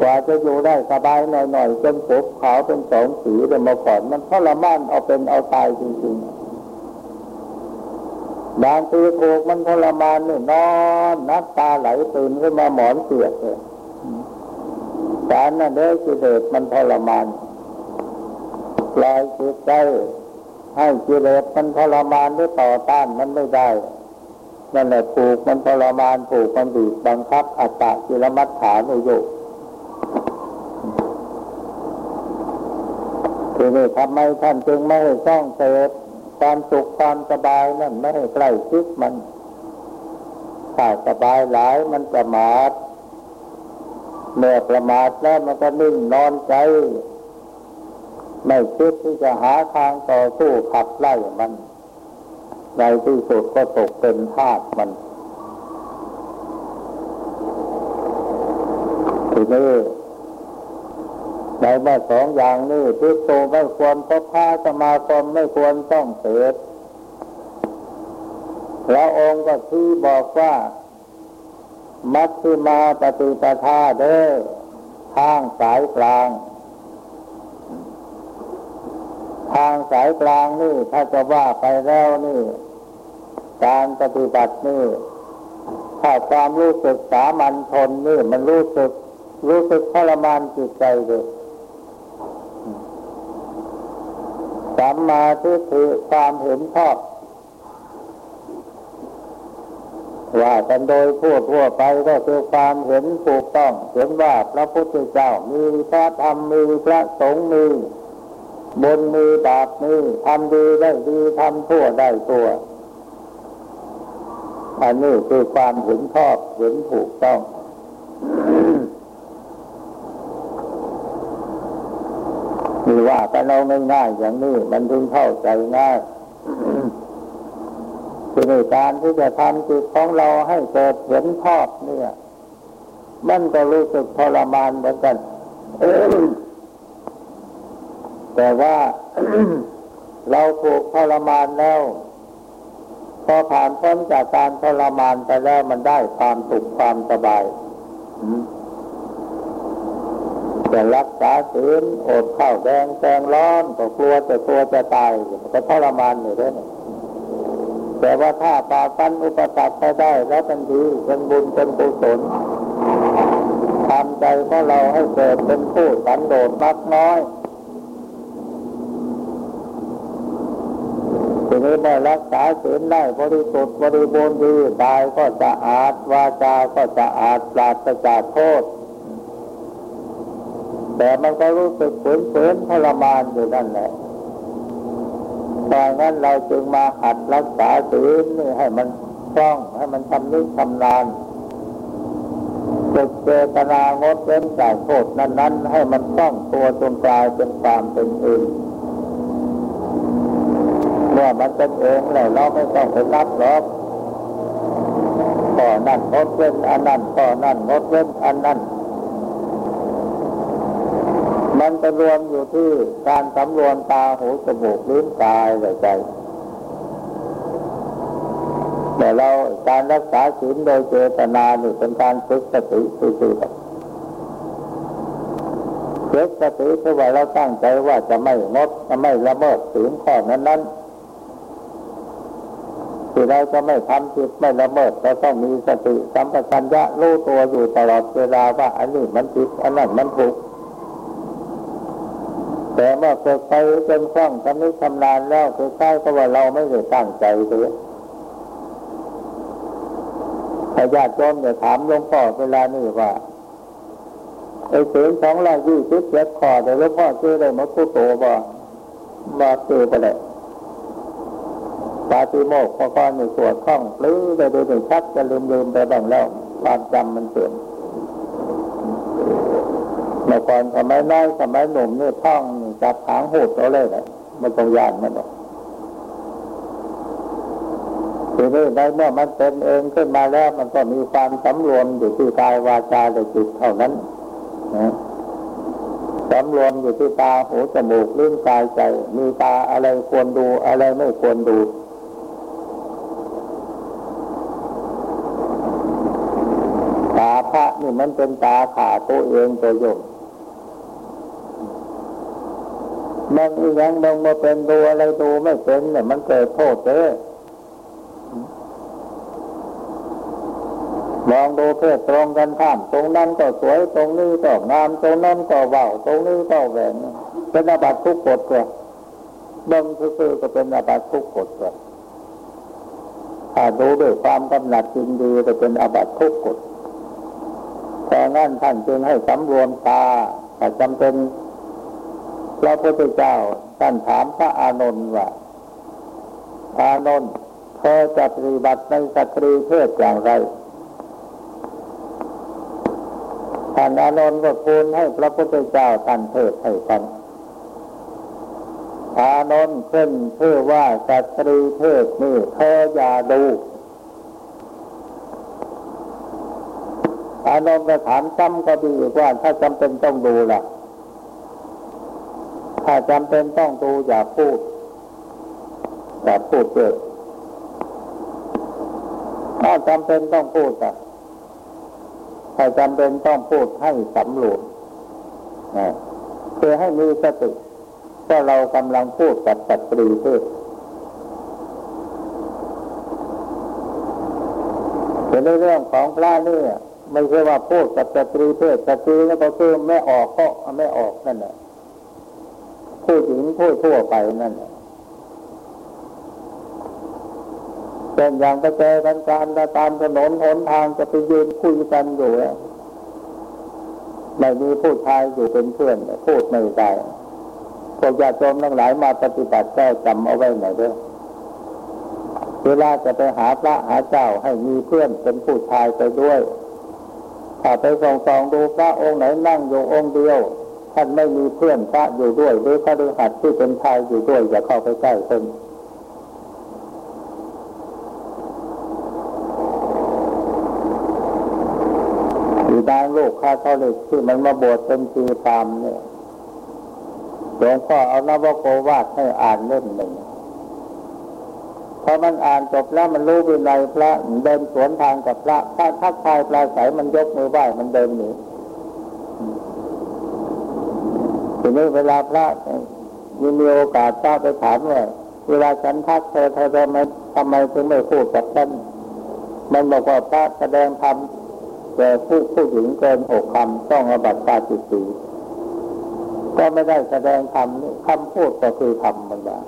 กว่าจะอยู่ได้สบายหน่อยๆจนผมขาวเป็นสองสีเดี๋ยวมาก่อน มันทรมานเอาเป็นเอาตายจริงๆบางทีถูกมันทรมานนี่นอนนักตาไหลตื่นขึ้นมาหมอนเสียดเลย การนั่นเด้กิเลสมันทรมานล่อยจิตใจให้กิเลสมันทรมานหรือต่อต้านมันไม่ได้นั่นแหละผูกมันทรมานผูกมันบีบบังคับอัตตะกิลมัฏฐานุโยกทีนี้ทำไมท่านจึงไม่ให้ต้องเสพความสุขความสบายนั่นไม่ให้ใกล้ชิดมันถ้าสบายหลายมันประมาท เมื่อประมาทแล้วมันก็นิ่งนอนใจ ไม่คิดที่จะหาทางต่อสู้ขับไล่มัน ในที่สุดก็ตกเป็นทาสมันทีนี้ในเมื่อสองอย่างนี้พิโตไม่ควรพบพาสมาคมไม่ควรต้องเสดพระองค์ก็ที่บอกว่า มัชฌิมาปฏิปทาเด้อทางสายกลาง ทางสายกลางนี่ถ้าจะว่าไปแล้วนี่ การปฏิบัตินี่ ถ้าความรู้สึกสามัญชนนี่มันรู้สึก รู้สึกทรมานจิตใจเลยสัมมาทิฏฐิความเห็นชอบ ว่ากันโดยพูดทั่วไปก็คือความเห็นถูกต้อง เห็นว่าพระพุทธเจ้ามีพระธรรมมีพระสงฆ์มีบนมีบาปมีทำดีได้ดีทำชั่วได้ชั่วอันนี้คือความเห็นชอบเห็นถูกต้อง มีว่ากันเราง่ายๆอย่างนี้มันถึงเข้าใจง่าย คือในการที่จะทำจิตของเราให้เกิดเห็นชอบเนี่ย มันก็รู้สึกทรมานเหมือนกัน แต่ว่าเราถูกทรมานแล้ว พอผ่านพ้นจากการทรมานไปแล้วมันได้ความสุขความสบายจะรักษาศีลอดข้าวแดงแกงร้อนก็กลัวจะตัวจะตายก็ทรมานอยู่ด้วย แต่ว่าถ้าปาฟันอุปสรรคไปได้แล้วทันทีเป็นบุญเป็นกุศลทำใจของเราให้เกิดเป็นผู้สันโดษมักน้อยทีนี้ได้รักษาศีลได้บริสุทธิ์บริบูรณ์ดีกายก็จะอาดวาจาก็จะอาดปราศจากโทษ แต่มันก็รู้สึกฝืนฝืนทรมานอยู่นั่นแหละ ดังนั้นเราจึงมาหัดรักษาศีลนี่ให้มันคล่องให้มันทำนิชำนาญจุดเจตนางดเว้นจากโทษนั้น ๆ ให้มันคล่องตัวจนกลายเป็นความเป็นอื่นเมื่อมันเป็นเองแล้วเราไม่ต้องไปรับหรอกก่อนั่นงดเว้นอันนั้นก่อนั่นงดเว้นอันนั้น มันจะรวมอยู่ที่การสำรวมตาหูจมูกลิ้นกายใจแต่เราการรักษาศีลโดยเจตนานี่เป็นการฝึกสติซื่อๆฝึกสติคือว่าเราตั้งใจว่าจะไม่งดจะไม่ละเมิดศีลข้อนั้นนั้นที่เราจะไม่ทำผิดไม่ละเมิดเราต้องมีสติสัมปชัญญะรู้ตัวอยู่ตลอดเวลาว่าอันนี้มันผิดอันนั้นมันถูก แต่เมื่อเกิดไปจนคล่องทำนี้ทำนานแล้วคือใช่ก็ว่าเราไม่ได้ตั้งใจเลยถ้าญาติโยมจะถามหลวงพ่อเวลานี้ว่าไอ้ศีลสองร้อยยี่สิบเจ็ดข้อแต่หลวงพ่อชื่อได้มาคู่โตบ่มาชื่อไปเลยปาติโมกพอก่อนในสวดคล่องปลื้อไปดูถึงชักจะลืมลืมไปบ้างแล้ว ความจำมันเสื่อมเมื่อก่อนสมัยน้อยสมัยหนุ่มเนี่ยท่อง จับหางโหดตัวเลยนะมันต้องยานมันหรอกทีนี้ในเมื่อมันเป็นเองขึ้นมาแล้วมันก็มีความสำรวมอยู่ที่กายวาจาและจิตเท่านั้นนะสำรวมอยู่ที่ตาหูจมูกลิ้นกายใจ มีตาอะไรควรดูอะไรไม่ควรดูตาพระนี่มันเป็นตาขาตัวเองตัวโยม มันยังมองมาเป็นดูอะไรดูไม่เป็นเนี่ยมันเกิดโทษเด้มองดูเพศตรงกันข้ามตรงนั้นก็สวยตรงนี้ก็งามตรงนั้นก็เบาตรงนี้ก็แหวนเป็นอาบัติทุกกฎเลยบิ่งซื่อก็เป็นอาบัติทุกกฎเลยถ้าดูด้วยความกำหนัดจริงดีก็เป็นอาบัติทุกกฎแต่งั้นท่านจึงให้สำรวมตาแต่จำเป็น พระพุทธเจ้าท่านถามพระอานนท์ว่า อานนท์เธอจะปฏิบัติในสตรีเพศอย่างไรท่านอานนท์ก็คูณให้พระพุทธเจ้าท่านเทศให้ฟังอานนท์ขึ้นชื่อว่าสตรีเพศนี่เธออย่าดูอานนท์ก็ถามจำก็ดีว่าถ้าจำเป็นต้องดูล่ะ ถ้าจำเป็นต้องดูอย่าพูดอย่าพูดเยอะถ้าจำเป็นต้องพูดอะถ้าจำเป็นต้องพูดให้สำรวมเพื่อให้มีสติก็เรากำลังพูดกับสตรีเพศแต่ในเรื่องของพระนี่ไม่ใช่ว่าพูดกับสตรีเพศสตรีแล้วก็คือไม่ออกก็ไม่ออกนั่นแหละ ผู้หญิงผู้ทั่วไปนั่นแหละเป็นอย่างกระเจกันการตามถนนหนทางจะไปยืนคุยกันอยู่ไม่มีผู้ชายอยู่เป็นเพื่อนพูดไม่ได้พวกญาติโยมทั้งหลายมาปฏิบัติแก้จำเอาไว้หน่อยด้วยเวลาจะไปหาพระหาเจ้าให้มีเพื่อนเป็นผู้ชายไปด้วย ถ้าไปส่องสองดูพระองค์ไหนนั่งอยู่องค์เดียว ท่านไม่มีเพื่อนพระอยู่ด้วย หรือพระฤหัสที่เป็นชายอยู่ด้วยอย่าเข้าไปใกล้คนอีดางลูกข้าเท่าเล็กที่มันมาบวชเป็นชีตามเนี่ยหลวงพ่อเอานวโกวาดให้อ่านเล่มหนึ่งพอมันอ่านจบแล้วมันรู้วินัยพระเดินสวนทางกับพระถ้าทักทายปลายสายมันยกมือไหว้มันเดินหนี ทีนี้เวลาพระมีมีโอกาสพระไปถามว่าเวลาฉันทักเธอเธอทำไมทำไมถึงไม่พูดกับฉันมันบอกว่าพระแสดงธรรมแต่ผู้ผู้หญิงเกินหกคำต้องอบัตตาจิตสีก็ไม่ได้แสดงธรรมคำพูดก็คือธรรมมันว่า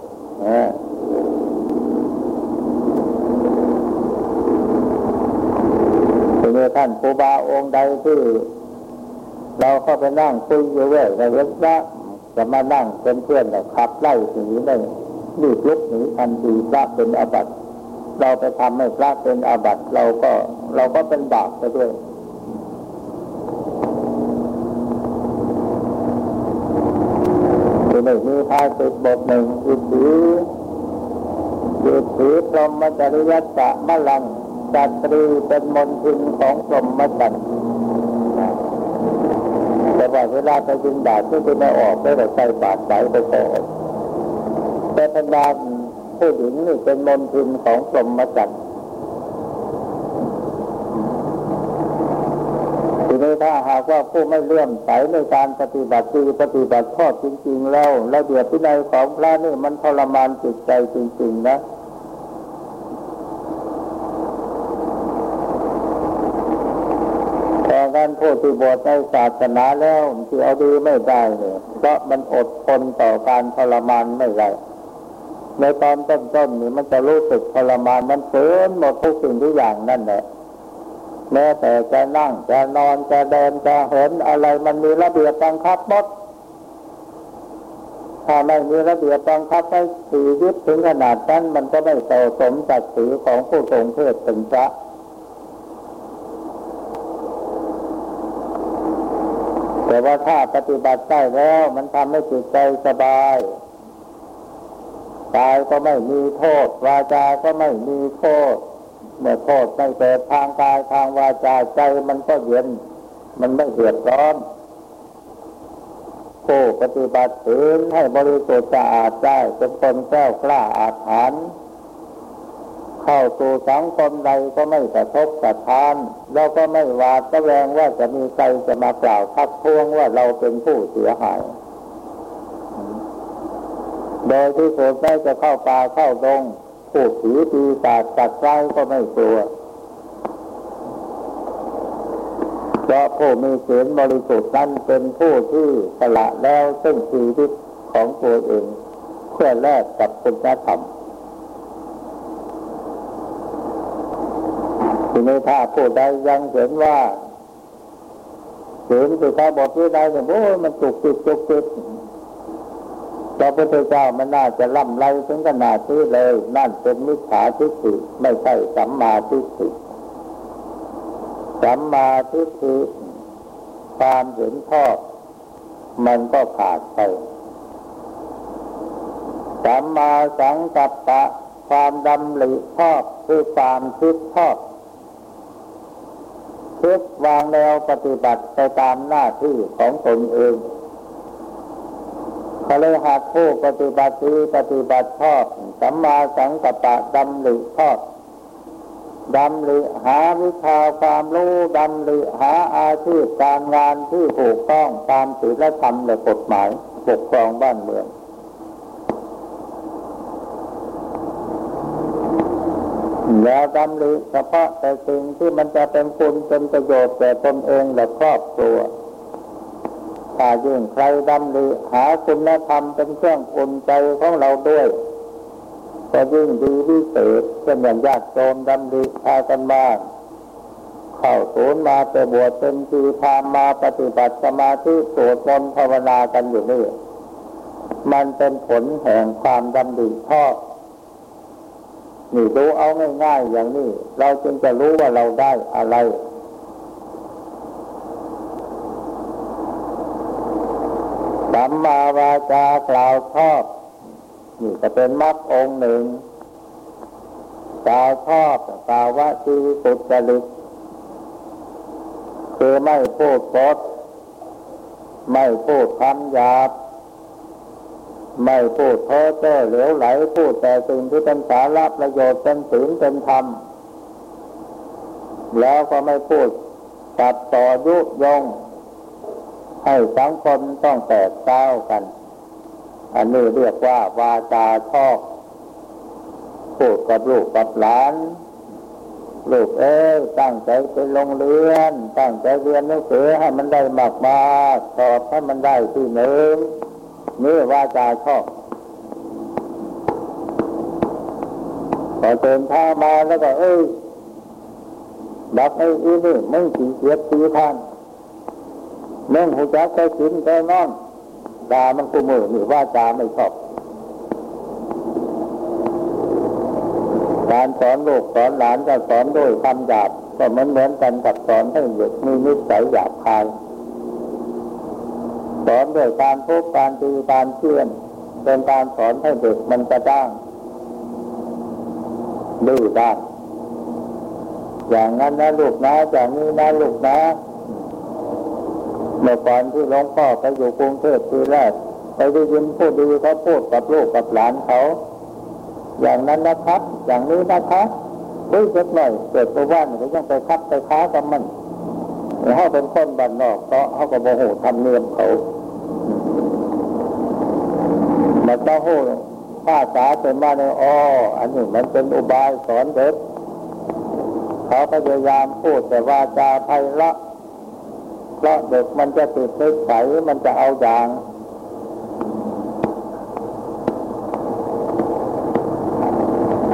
ทีนี้ท่านครูบาองค์ใดที่ เราเข้าไปนั่งคุยอยู่เว้ยในเวลาจะมานั่งเป็นเพื่อนแบบขับไล่หนีได้รีบลุกหนีทันทีพระเป็นอาบัติเราไปทำให้พระเป็นอาบัติเราก็เราก็เป็นบาปไปด้วยที่ไม่มีภาสิบทหนึ่งอิทธิอิทธิพรหมจริยัตะมลังจัตรีเป็นมนทินของพรหมจัตแต่ ว่าเวลาไปยิงบาทที่จะไม่ออกไม่ได้ใส่บาทใส่ไปแต่แต่บรรดาผู้หญิงนี่เป็นมนทินของพรหมจัตทีนี้ถ้าหากว่าผู้ไม่เลื่อมใสในการปฏิบัติดีปฏิบัติชอจริง ๆ แล้วระเบียบวินัยของพระนี่มันทรมานจิตใจจริง ๆ นะ้ที่บวชในศาสนาแล้วที่เอาดีไม่ได้เนี่ยเพราะมันอดทนต่อการทรมานไม่ได้ในตอนต้นๆนี่มันจะรู้สึกทรมานมันเกินหมดทุกสิ่งทุกอย่างนั่นแหละแม้แต่จะนั่งจะนอนจะเดินจะเหินอะไรมันมีระเบียบบังคับหมดถ้าไม่มีระเบียบบังคับให้สียึดถึงขนาดนั้นมันก็ไม่โตสมจัดสีของผู้ทรงเทศเป็นพระ แต่ว่าถ้าปฏิบัติได้แล้ว มันทำให้จิตใจสบายกายก็ไม่มีโทษ วาจา ก็ไม่มีโทษ เมื่อโทษไม่เกิดทางกายทางวาจาใจมันก็เย็น มันไม่เหือดร้อนผู้ปฏิบัติถืนให้บริสุทธิ์สะอาดได้เป็นคนแก้วกล้าอาถรรพ์ เข้าสู่สังคมใดก็ไม่กระทบกระทานเราก็ไม่หวาดระแวงว่าจะมีใครจะมากล่าวทักท้วงว่าเราเป็นผู้เสียหาย โดยที่สุดไม่จะเข้าป่าเข้าดงผู้ผีปีศาจจัดไร้ก็ไม่กลัวเพราะผู้มีเสียงบริสุทธิ์นั้นเป็นผู้ที่สละแล้วซึ่งชีวิตของตัวเอง เพื่อแลกกับคุณธรรม ทีนี้ถ้าผู้ใดยังเห็นว่าเสียงสุขาบทที่ใดเนี่ยโอ้มันจุกจิกจุกจิกพระพุทธเจ้ามันน่าจะล่ำไรถึงขนาดที่เลย นั่นเป็นมิจฉาทิฏฐิไม่ใช่สัมมาทิฏฐิสัมมาทิฏฐิความเห็นชอบมันก็ขาดไปสัมมาสังกัปปะความดำริชอบคือความคิดชอบ คิดวางแนวปฏิบัติไปตามหน้าที่ของตนเองเขาเลยหากผู้ปฏิบัติดีปฏิบัติชอบสัมมาสังกัปปะดำริชอบดำริหาวิชาความรู้ดำริหาอาชีพการงานที่ถูกต้องตามศีลธรรมและกฎหมายปกครองบ้านเมือง แล้วดำริเฉพาะแต่สิ่งที่มันจะเป็นคุณเป็นประโยชน์แก่ตนเองและครอบครัวถ้ายิ่งใครดำริหาคุณธรรมเป็นเครื่องอุ่นใจของเราด้วยก็ยิ่งดีวิเศษเช่นอย่างญาติโยมดำริพากันมาเข้าศูนย์มาไปบวชเป็นทีพามมาปฏิบัติสมาธิสวดมนต์ภาวนากันอยู่นี่ มันเป็นผลแห่งความดำริชอบ นี่ดูเอาง่ายๆอย่างนี้ เราจึงจะรู้ว่าเราได้อะไร สัมมาวาจากล่าวชอบนี่จะเป็นมรรคองหนึ่งกล่าวชอบกล่าวว่าทีสุจริตคือไม่พูดปดไม่พูดคำหยาบ ไม่พูดเพ้อเจ้อเหลวไหลพูดแต่สิ่งที่เป็นสาระประโยชน์เป็นศีลเป็นธรรม แล้วก็ไม่พูดตัดต่อยุยง ให้สังคมต้องแตกเต้ากัน อันนี้เรียกว่าวาจาชอบพูดกับลูกกับหลานลูกเอ้ยตั้งใจไปโรงเรียน ตั้งใจเรียนหนังสือให้มันได้มากมาสอบให้มันได้ที่หนึ่ง นี่ว่าจาชอบพอเตินท้ามาแล้วก็เอ้ยดับไอ้อีนี่ไม่สีเสียตีทานเมื่อหูจักไปกินไปนอนดามันกูมือนี่ว่าจาไม่ชอบ การสอนลูกสอนหลานก็สอนด้วยคำหยาบก็เหมือนเหมือนกันกับสอนให้เด็กมีนิสัยหยาบคาย สอนด้วยการพบการตีการเชื่อนเป็นการสอนให้เด็กมันกระด้างดื้อด้านอย่างนั้นนะลูกนะอย่างนี้นะลูกนะเมื่อก่อนที่หลวงพ่อไปอยู่กรุงเทพทีแรกไปได้ยินพูดดีเขาพูดกับลูกกับหลานเขา อย่างนั้นนะครับ อย่างนี้นะครับเฮ้ยเล็กหน่อยเกิดตัวว่านเขายังไปคับไปค้ากับมันเขาเป็นคนบ้านนอกเพราะเขาก็โมโหทำเนียมเขา มาเจ้าหู้ภาษาเป็นว่าในอ๋ออันนี้มันเป็นอุบายสอนเด็กเขาพยายามพูดแต่ว่าจาไพเราะเพราะเด็กมันจะติดนิสัยมันจะเอาอย่าง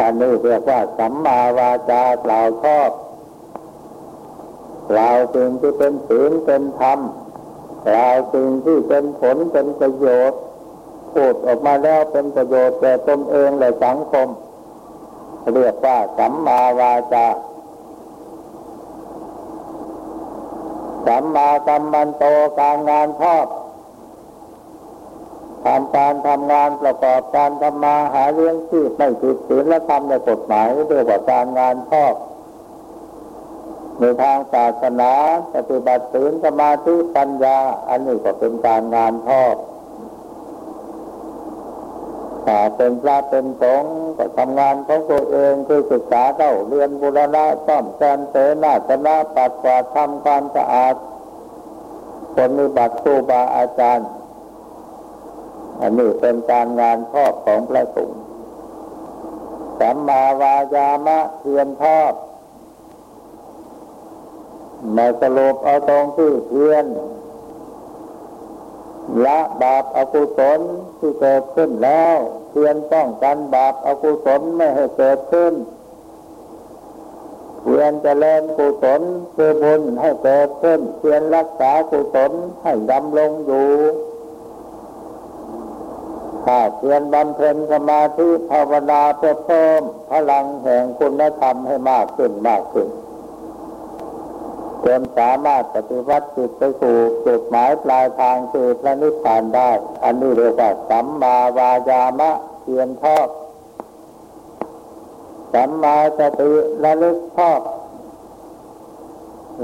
อันนี้เรียกว่าสัมมาวาจากล่าวชอบกล่าวสิ่งที่เป็นศีลเป็นธรรมกล่าวสิ่งที่เป็นผลเป็นประโยชน์ พูดออกมาแล้วเป็นประโยชน์แก่ตนเองและสังคม เรียกว่าสัมมาวาจาสัมมากัมมันโตการงานชอบทำการทำงานประกอบการทำมาหาเรื่องที่ไม่ผิดศีลและทำในกฎหมายเรียกว่าการงานชอบในทางศาสนาปฏิบัติศีลสมาธิปัญญา อันนี้ก็เป็นการงานชอบ ถ้าเป็นพระเป็นสงฆ์ก็ทำงานของตัวเองคือศึกษาเล่าเรียนบุรณะซ่อมแซมเสนาสนะปัดกวาดทำความสะอาดปฏิบัติครูบาอาจารย์ อันนี้เป็นการงานชอบของพระสงฆ์สัมมาวายามะเพียรชอบมาสรุปเอาตรงที่เพียน ละบาปอากุศลที่เกิดขึ้นแล้วเพียนป้องกันบาปอากุศลไม่ให้เกิดขึ้นเพียนจะเล่นกุศลคือบุญให้เกิดขึ้นเพียนรักษากุศลให้ดำลงอยู่ถ้าเพียนบำเพ็ญสมาธิภาวนาเพื่อเพิ่มพลังแห่งคุณธรรมให้มากขึ้นมากขึ้น จนสามารถปฏิวัติจิตไปสู่จุดหมายปลายทางคือพระนิพพานได้ อันนี้เรียกว่าสัมมาวายามะเพียรชอบ สัมมาสติระลึกชอบ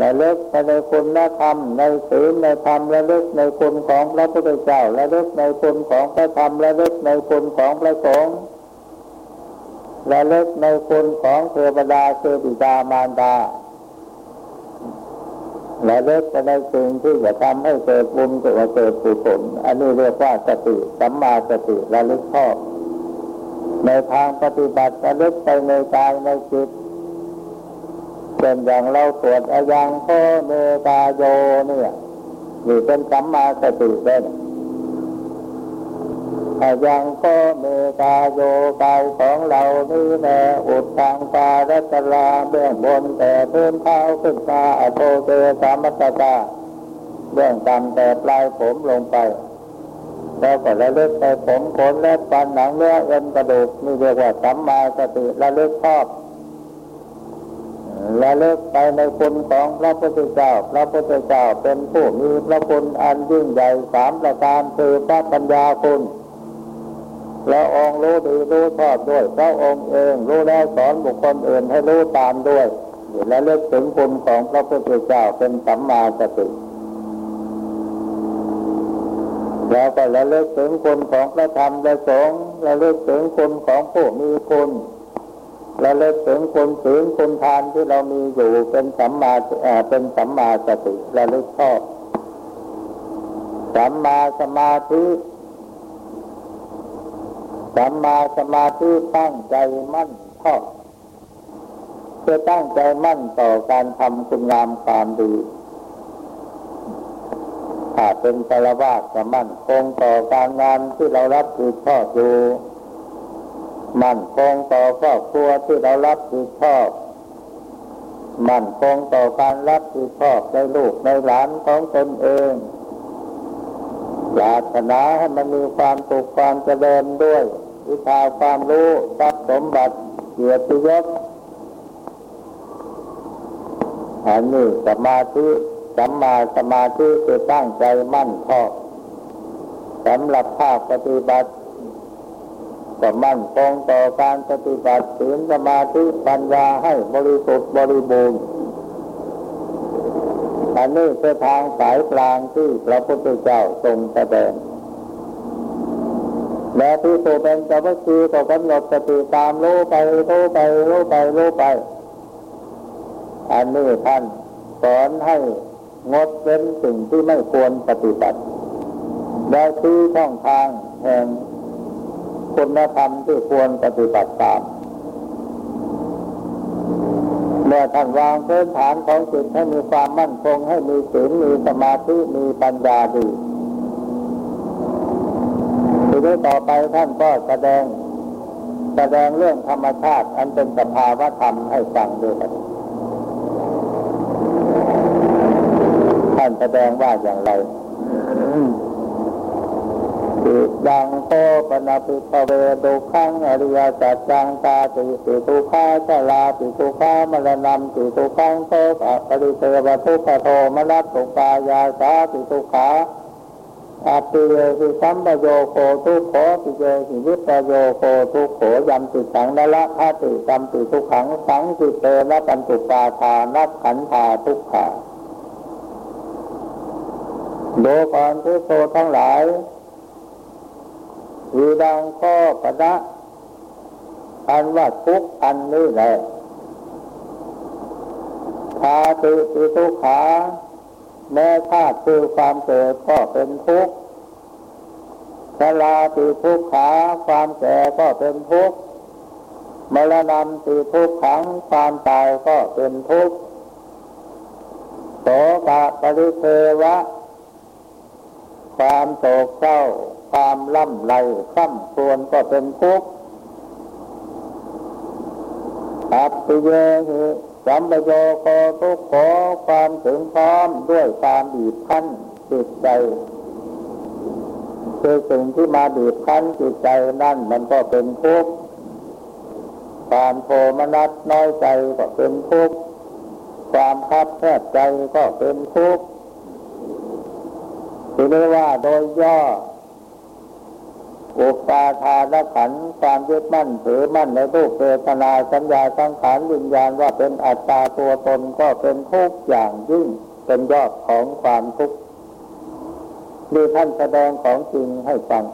ระลึกในคุณธรรมในศีลในธรรมระลึกในคุณของพระพุทธเจ้าระลึกในคุณของพระธรรมระลึกในคุณของพระสงฆ์ระลึกในคุณของเทวดาเทวิดามารดา และเล็กในสิ่งที่จะทำให้เกิดบุญเกิดเกิดกุศลอันนี้เรียกว่าสติสัมมาสติระลึกชอบในทางปฏิบัติระลึกไปในกายในจิตเป็นอย่างเราตรวจอายังโคเมตาโยเนี่ยนี่เป็นสัมมาสติเป็ นอายังโคเมตาโยกายของเรานี่แน่อุดทางตารัตลาเบื้องบนแต่พื้นเท้าขึ้นตาอโตเตสามัตตาเบื้องต่ำแต่ปลายผมลงไปแล้วก็ระลึกไปผมขนและฟันหนังเนื้อเอ็นกระดูกนี่เรียกว่าสัมมาสติระลึกชอบระลึกไปในคุณของพระพุทธเจ้า พระพุทธเจ้าเป็นผู้มีพระคุณอันยิ่งใหญ่สามประการคือพระปัญญาคุณ พระองค์รู้ดีรู้ชอบด้วยพระองค์เองรู้แล้วสอนบุคคลอื่นให้รู้ตามด้วยและเลิกถึงคุณของพระพุทธเจ้าเป็นสัมมาสติแล้วก็ระลึกถึงคุณของพระธรรมและสงฆ์ระลึกถึงคุณของผู้มีคุณระลึกถึงคุณศีลคุณทานที่เรามีอยู่เป็นสัมมาเป็นสัมมาสติระลึกชอบสัมมาสมาธิ สัมมาสมาธิตั้งใจมั่นชอบเพื่อตั้งใจมั่นต่อการทำคุณงามความดีถ้าเป็นสารวาสก็มั่นคงต่อการงานที่เรารับผิดชอบอยู่มั่นคงต่อครอบครัวที่เรารับผิดชอบมั่นคงต่อการรับผิดชอบในลูกในหลานของตนเอง ปรารถนาให้มันมีความสุขความเจริญด้วย วิชาความรู้ทรัพย์สมบัติเกียรติยศอันนี้สมาธิสัมมาสมาธิคือตั้งใจมั่นพอสำหรับภาคปฏิบัติก็มั่นคงต่อการปฏิบัติศีลสมาธิปัญญาให้บริสุทธิ์บริบูรณ์ อันนี้คือทางสายกลางที่พระพุทธเจ้าทรงแสดงและที่ตัวเป็นจักรคีก็กำหนดสติตามรู้ไปรู้ไปรู้ไปรู้ไป อันนี้ท่านสอนให้งดเว้นสิ่งที่ไม่ควรปฏิบัติ และที่ช่องทางแห่งคุณธรรมที่ควรปฏิบัติตาม เมื่อท่านวางพื้นฐานของจิตให้มีความมั่นคงให้มีศีลมีสมาธิมีปัญญาดีทีนี้ต่อไปท่านก็แสดง แสดงเรื่องธรรมชาติ อันเป็นสภาวะธรรมให้ฟังด้วยกันท่านแสดงว่าอย่างไร ติดังโตปนาปิภเวดุขังอริยสัจจังตาติติทุขาชลาติทุขามรณะติทุขังโตอัปริเทวทุกขโทมนัสตุปายาสาติทุขาอาปิเยหิสัมปโยโคทุโขปิเยหิวิปโยโคทุโขยัมติสังนละภาติสัมติทุขังสังสิเตนะปัญจุปาทานับขันธาทุกขาโดูก่อนที่โตทั้งหลาย วีดังข้อปณะอันว่าทุกอันนี้แหละพาติติทุกขาแม้ธาตุคือความเกิดก็เป็นทุกข์ชราติทุกขาความแก่ก็เป็นทุกข์มรณะติทุกขังความตายก็เป็นทุกข์โสกะปริเทวะ ความโศกเศร้า ความล่ำไรข้ามครวนก็เป็นทุกข์อัปเยหิสัมปโยโคทุกขอความถึงพร้อมด้วยความบีบคั้นจิตใจคือสิ่งที่มาบีบคั้นจิตใจนั่นมันก็เป็นทุกข์ความโทมนัสน้อยใจก็เป็นทุกข์ความคับแคบใจก็เป็นทุกข์ทีนี้ว่าโดยย่อ อุปาทานขันความยึดมั่นถือมั่นในรูปเวทนาสัญญาสังขารวิญญาณว่าเป็นอัตตาตัวตนก็เป็นทุกอย่างยิ่งเป็นยอดของความทุกข์มีท่านแสดงของจริงให้ฟัง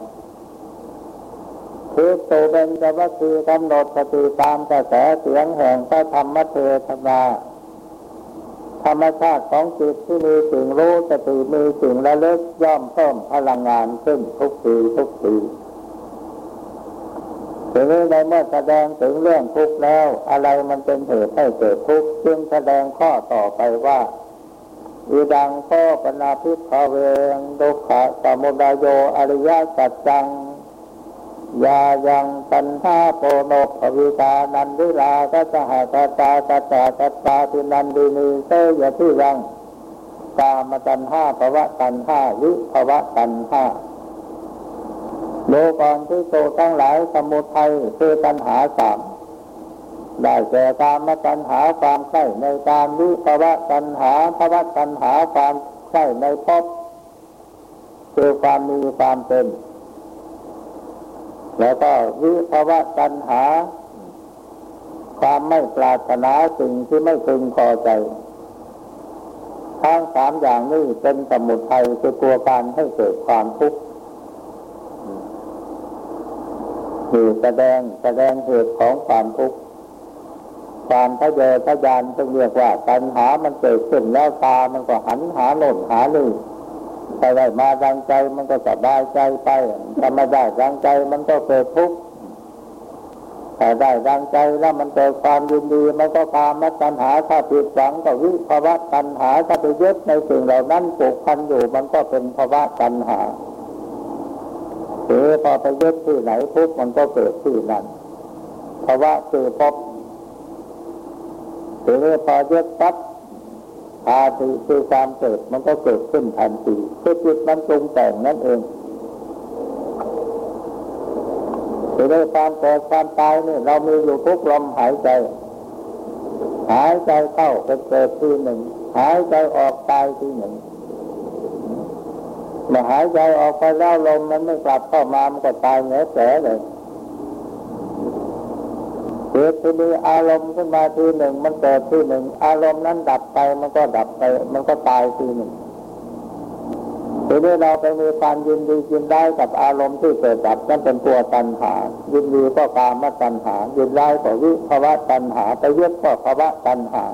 คือโตเป็นจะว่าคือกำหนดสติตามกระแสเสียงแห่งพระธรรมเทศนาธรรมชาติของจิตที่มีสิ่งรู้สติมีสิ่งระลึกย่อมเพิ่มพลังงานขึ้นทุกทีทุกที ทีนี้ในเมื่อแสดงถึงเรื่องทุกข์แล้ว อะไรมันเป็นเหตุให้เกิดทุกข์จึงแสดงข้อต่อไปว่าอีดังโคปนาพิภเวงดุขะสมุดโยอริยสัจจังยายังตันทาโปโนภวิตานันดิลากัสหตาตาตาตาตาตาทินันดินีเตยที่ยังกามตันห้าภวะตันห้าวิภวะตันห้า โลกอนที่โตทั้งหลายสมุทัยคือตัณหาสามได้แก่กามตัณหาความใช่ในการวิภวะตัณหาภวะตัณหาความใช่ในภพคือความมีความเป็น แล้วก็วิภวะตัณหา ความไม่ปรารถนาสิ่งที่ไม่พึงพอใจทั้งสามอย่างนี้เป็นสมุทัยคือตัวการให้เกิดความทุกข์ คือแสดงแสดงเหตุของความทุกข์ความทะเยอทะยานต้องเรียกว่าปัญหามันเกิดขึ้นแล้วตามันก็หันหาโน่นหานี่ไปได้มาดังใจมันก็สบายใจไปถ้าไม่ได้ดังใจมันก็เกิดทุกข์แต่ได้ดังใจแล้วมันเกิดความยินดีมันก็ตามมาตัณหาถ้าผิดหวังก็วิภาวะตัณหาถ้าไปยึดในสิ่งเหล่านั้นปลูกพันอยู่มันก็เป็นภาวะตัณหา หรือพอไปยึดที่ไหนทุกมันก็เกิดที่นั้นภาวะคือพบหรือพอยึดปั๊บอาติคือความเกิดมันก็เกิดขึ้นทันทีคือจิตมันปรุงแต่งนั่นเองหรือความเกิดความตายนี่เรามีอยู่ทุกลมหายใจ หายใจเข้าเป็นเกิดที่หนึ่ง หายใจออกตายที่หนึ่ง มื่อหายใจออกไปแล้วลมมันไม่กลับเข้ามามันก็ตายเหนือแสเลยเกิดที่มีอารมณ์ขึ้นมาทีหนึ่ง มันเกิดทีหนึ่ง อารมณ์นั้นดับไปมันก็ดับไป มันก็ตายทีหนึ่งทีนี้เราไปมีความยินดียินได้กับอารมณ์ที่เกิดดับนั่นเป็นตัวตัณหา ยินดีก็กามตัณหา ยินได้ก็วิภาวะตัณหาไปยึดก็ภาวะตัณหา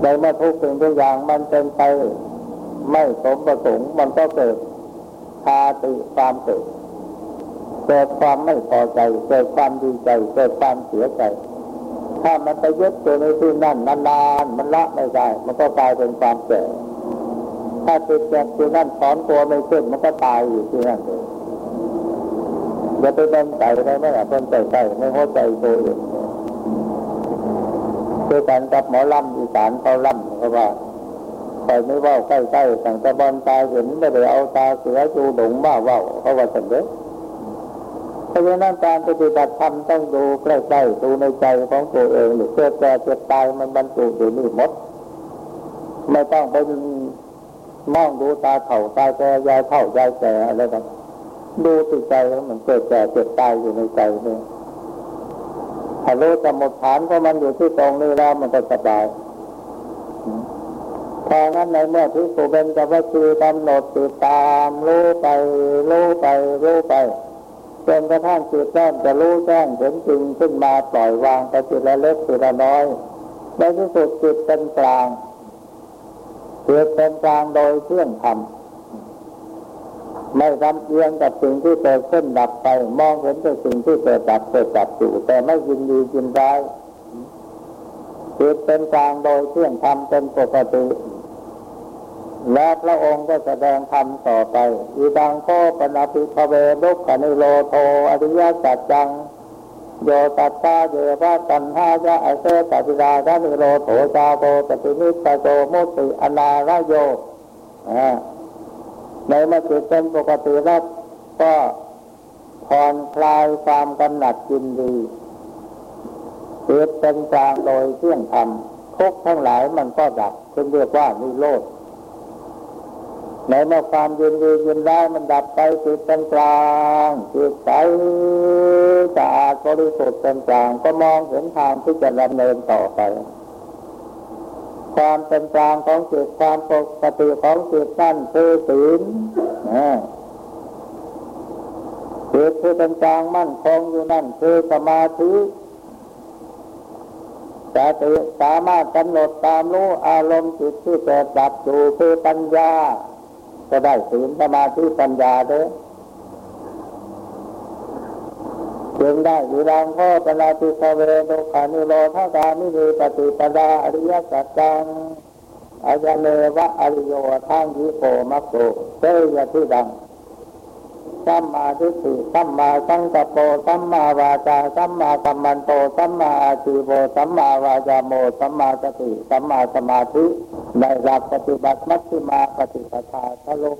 ในเมื่อทุกสิ่งทุกอย่างมันเป็นไป ไม่สมประสงค์มันก็เกิดพาติความเกิดเกิดความไม่พอใจ เกิดความดีใจ เกิดความเสียใจ ถ้ามันไปยึดตัวในที่นั่นนานๆมันละไม่ได้ มันก็กลายเป็นความแก่ถ้าติดจากที่นั่นถอนตัวไม่ขึ้นมันก็ตายอยู่ที่นั่นเลยอย่าไปเป็นใจได้ไหมล่ะเป็นใจใจไม่เข้าใจตัวเองคือการกับหมอลำอีสานเขาล่ำเขาว่า คอยไม่ว่าใกล้ๆสั่งตะบอลตาเห็นไม่ได้เอาตาเสือจูดงบ้าว่าเขาว่าสันเด็เพราะฉะนั้นการปฏิบัติธรรมต้องดูใกล้ๆดูในใจของตัวเองหรือเกิดแก่เจ็บตายมันบรรจุอยู่นี่หมด ไม่ต้องไปมองดูตาเข่าตาแก่ยายเข่ายายแก่อะไรกันดูติดใจแล้วมันเกิดแก่เจ็บตายอยู่ในใจเนี่ถ้ารู้สมุดฐานของมันอยู่ที่ตรงนี้แล้วมันก็สบาย พอนั้นในเมื่อที่สุเบนจะว่าคือกำหนดติดตามรู้ไปรู้ไปรู้ไปจนกระทั่งจิตแจ้งจะรู้แจ้งเห็นจริงขึ้นมาปล่อยวางไปทีละเล็กทีละน้อยในที่สุดจิตเป็นกลางจิตเป็นกลางโดยเพื่อนธรรมไม่รำเอียงกับสิ่งที่เกิดขึ้นดับไป มองเห็นแต่สิ่งที่เกิดดับเกิดดับอยู่แต่ไม่ยินดียินร้ายจิตเป็นกลางโดยเพื่อนธรรมเป็นปกติ และพระองค์ก็แสดงธรรมต่อไปอีดังโคปนาปิภเวลุกนิโรโทอริยสัจจังโยตัตตาเยวะตันหายะอเสตติราทนิโรโถจาโตปฏินิสโจมุติอนาระโยในเมื่อจิตเป็นปกติแล้วก็ผ่อนคลายความกำหนัดยินดีจิตเป็นกลางโดยเที่ยงธรรมทุกทั้งหลายมันก็ดับคุณเรียกว่านิโรธ ในเมื่อความยินดียินได้มันดับไปจิตเป็นกลางจิตใสสะอาดบริสุทธิ์เป็นกลางก็มองเห็นทางที่จะดำเนินต่อไป ความเป็นกลางของจิตความปกติของจิตนั่นคือศีลจิตที่เป็นกลางมั่นคงอยู่นั่นคือสมาธิสติสามารถกำหนดตามรู้อารมณ์จิตที่เกิดดับอยู่คือปัญญา ก็ได้ศีลสมาธิปัญญาด้วยจึงได้วิรังโคปนาติสเวโดขานิโรธากามิมีปฏิปดาอริยสัจจังอายเนวะอริโยทางยิโกมัคโกเตยทิดัง สัมมาทิฏฐิสัมมาสังกัปโปสัมมาวาจาสัมมากัมมันโตสัมมาอาชีโวสัมมาวาจาโมสัมมาสติสัมมาสมาธิในหลักปฏิบัติมัชฌิมาปฏิปทาทะลุ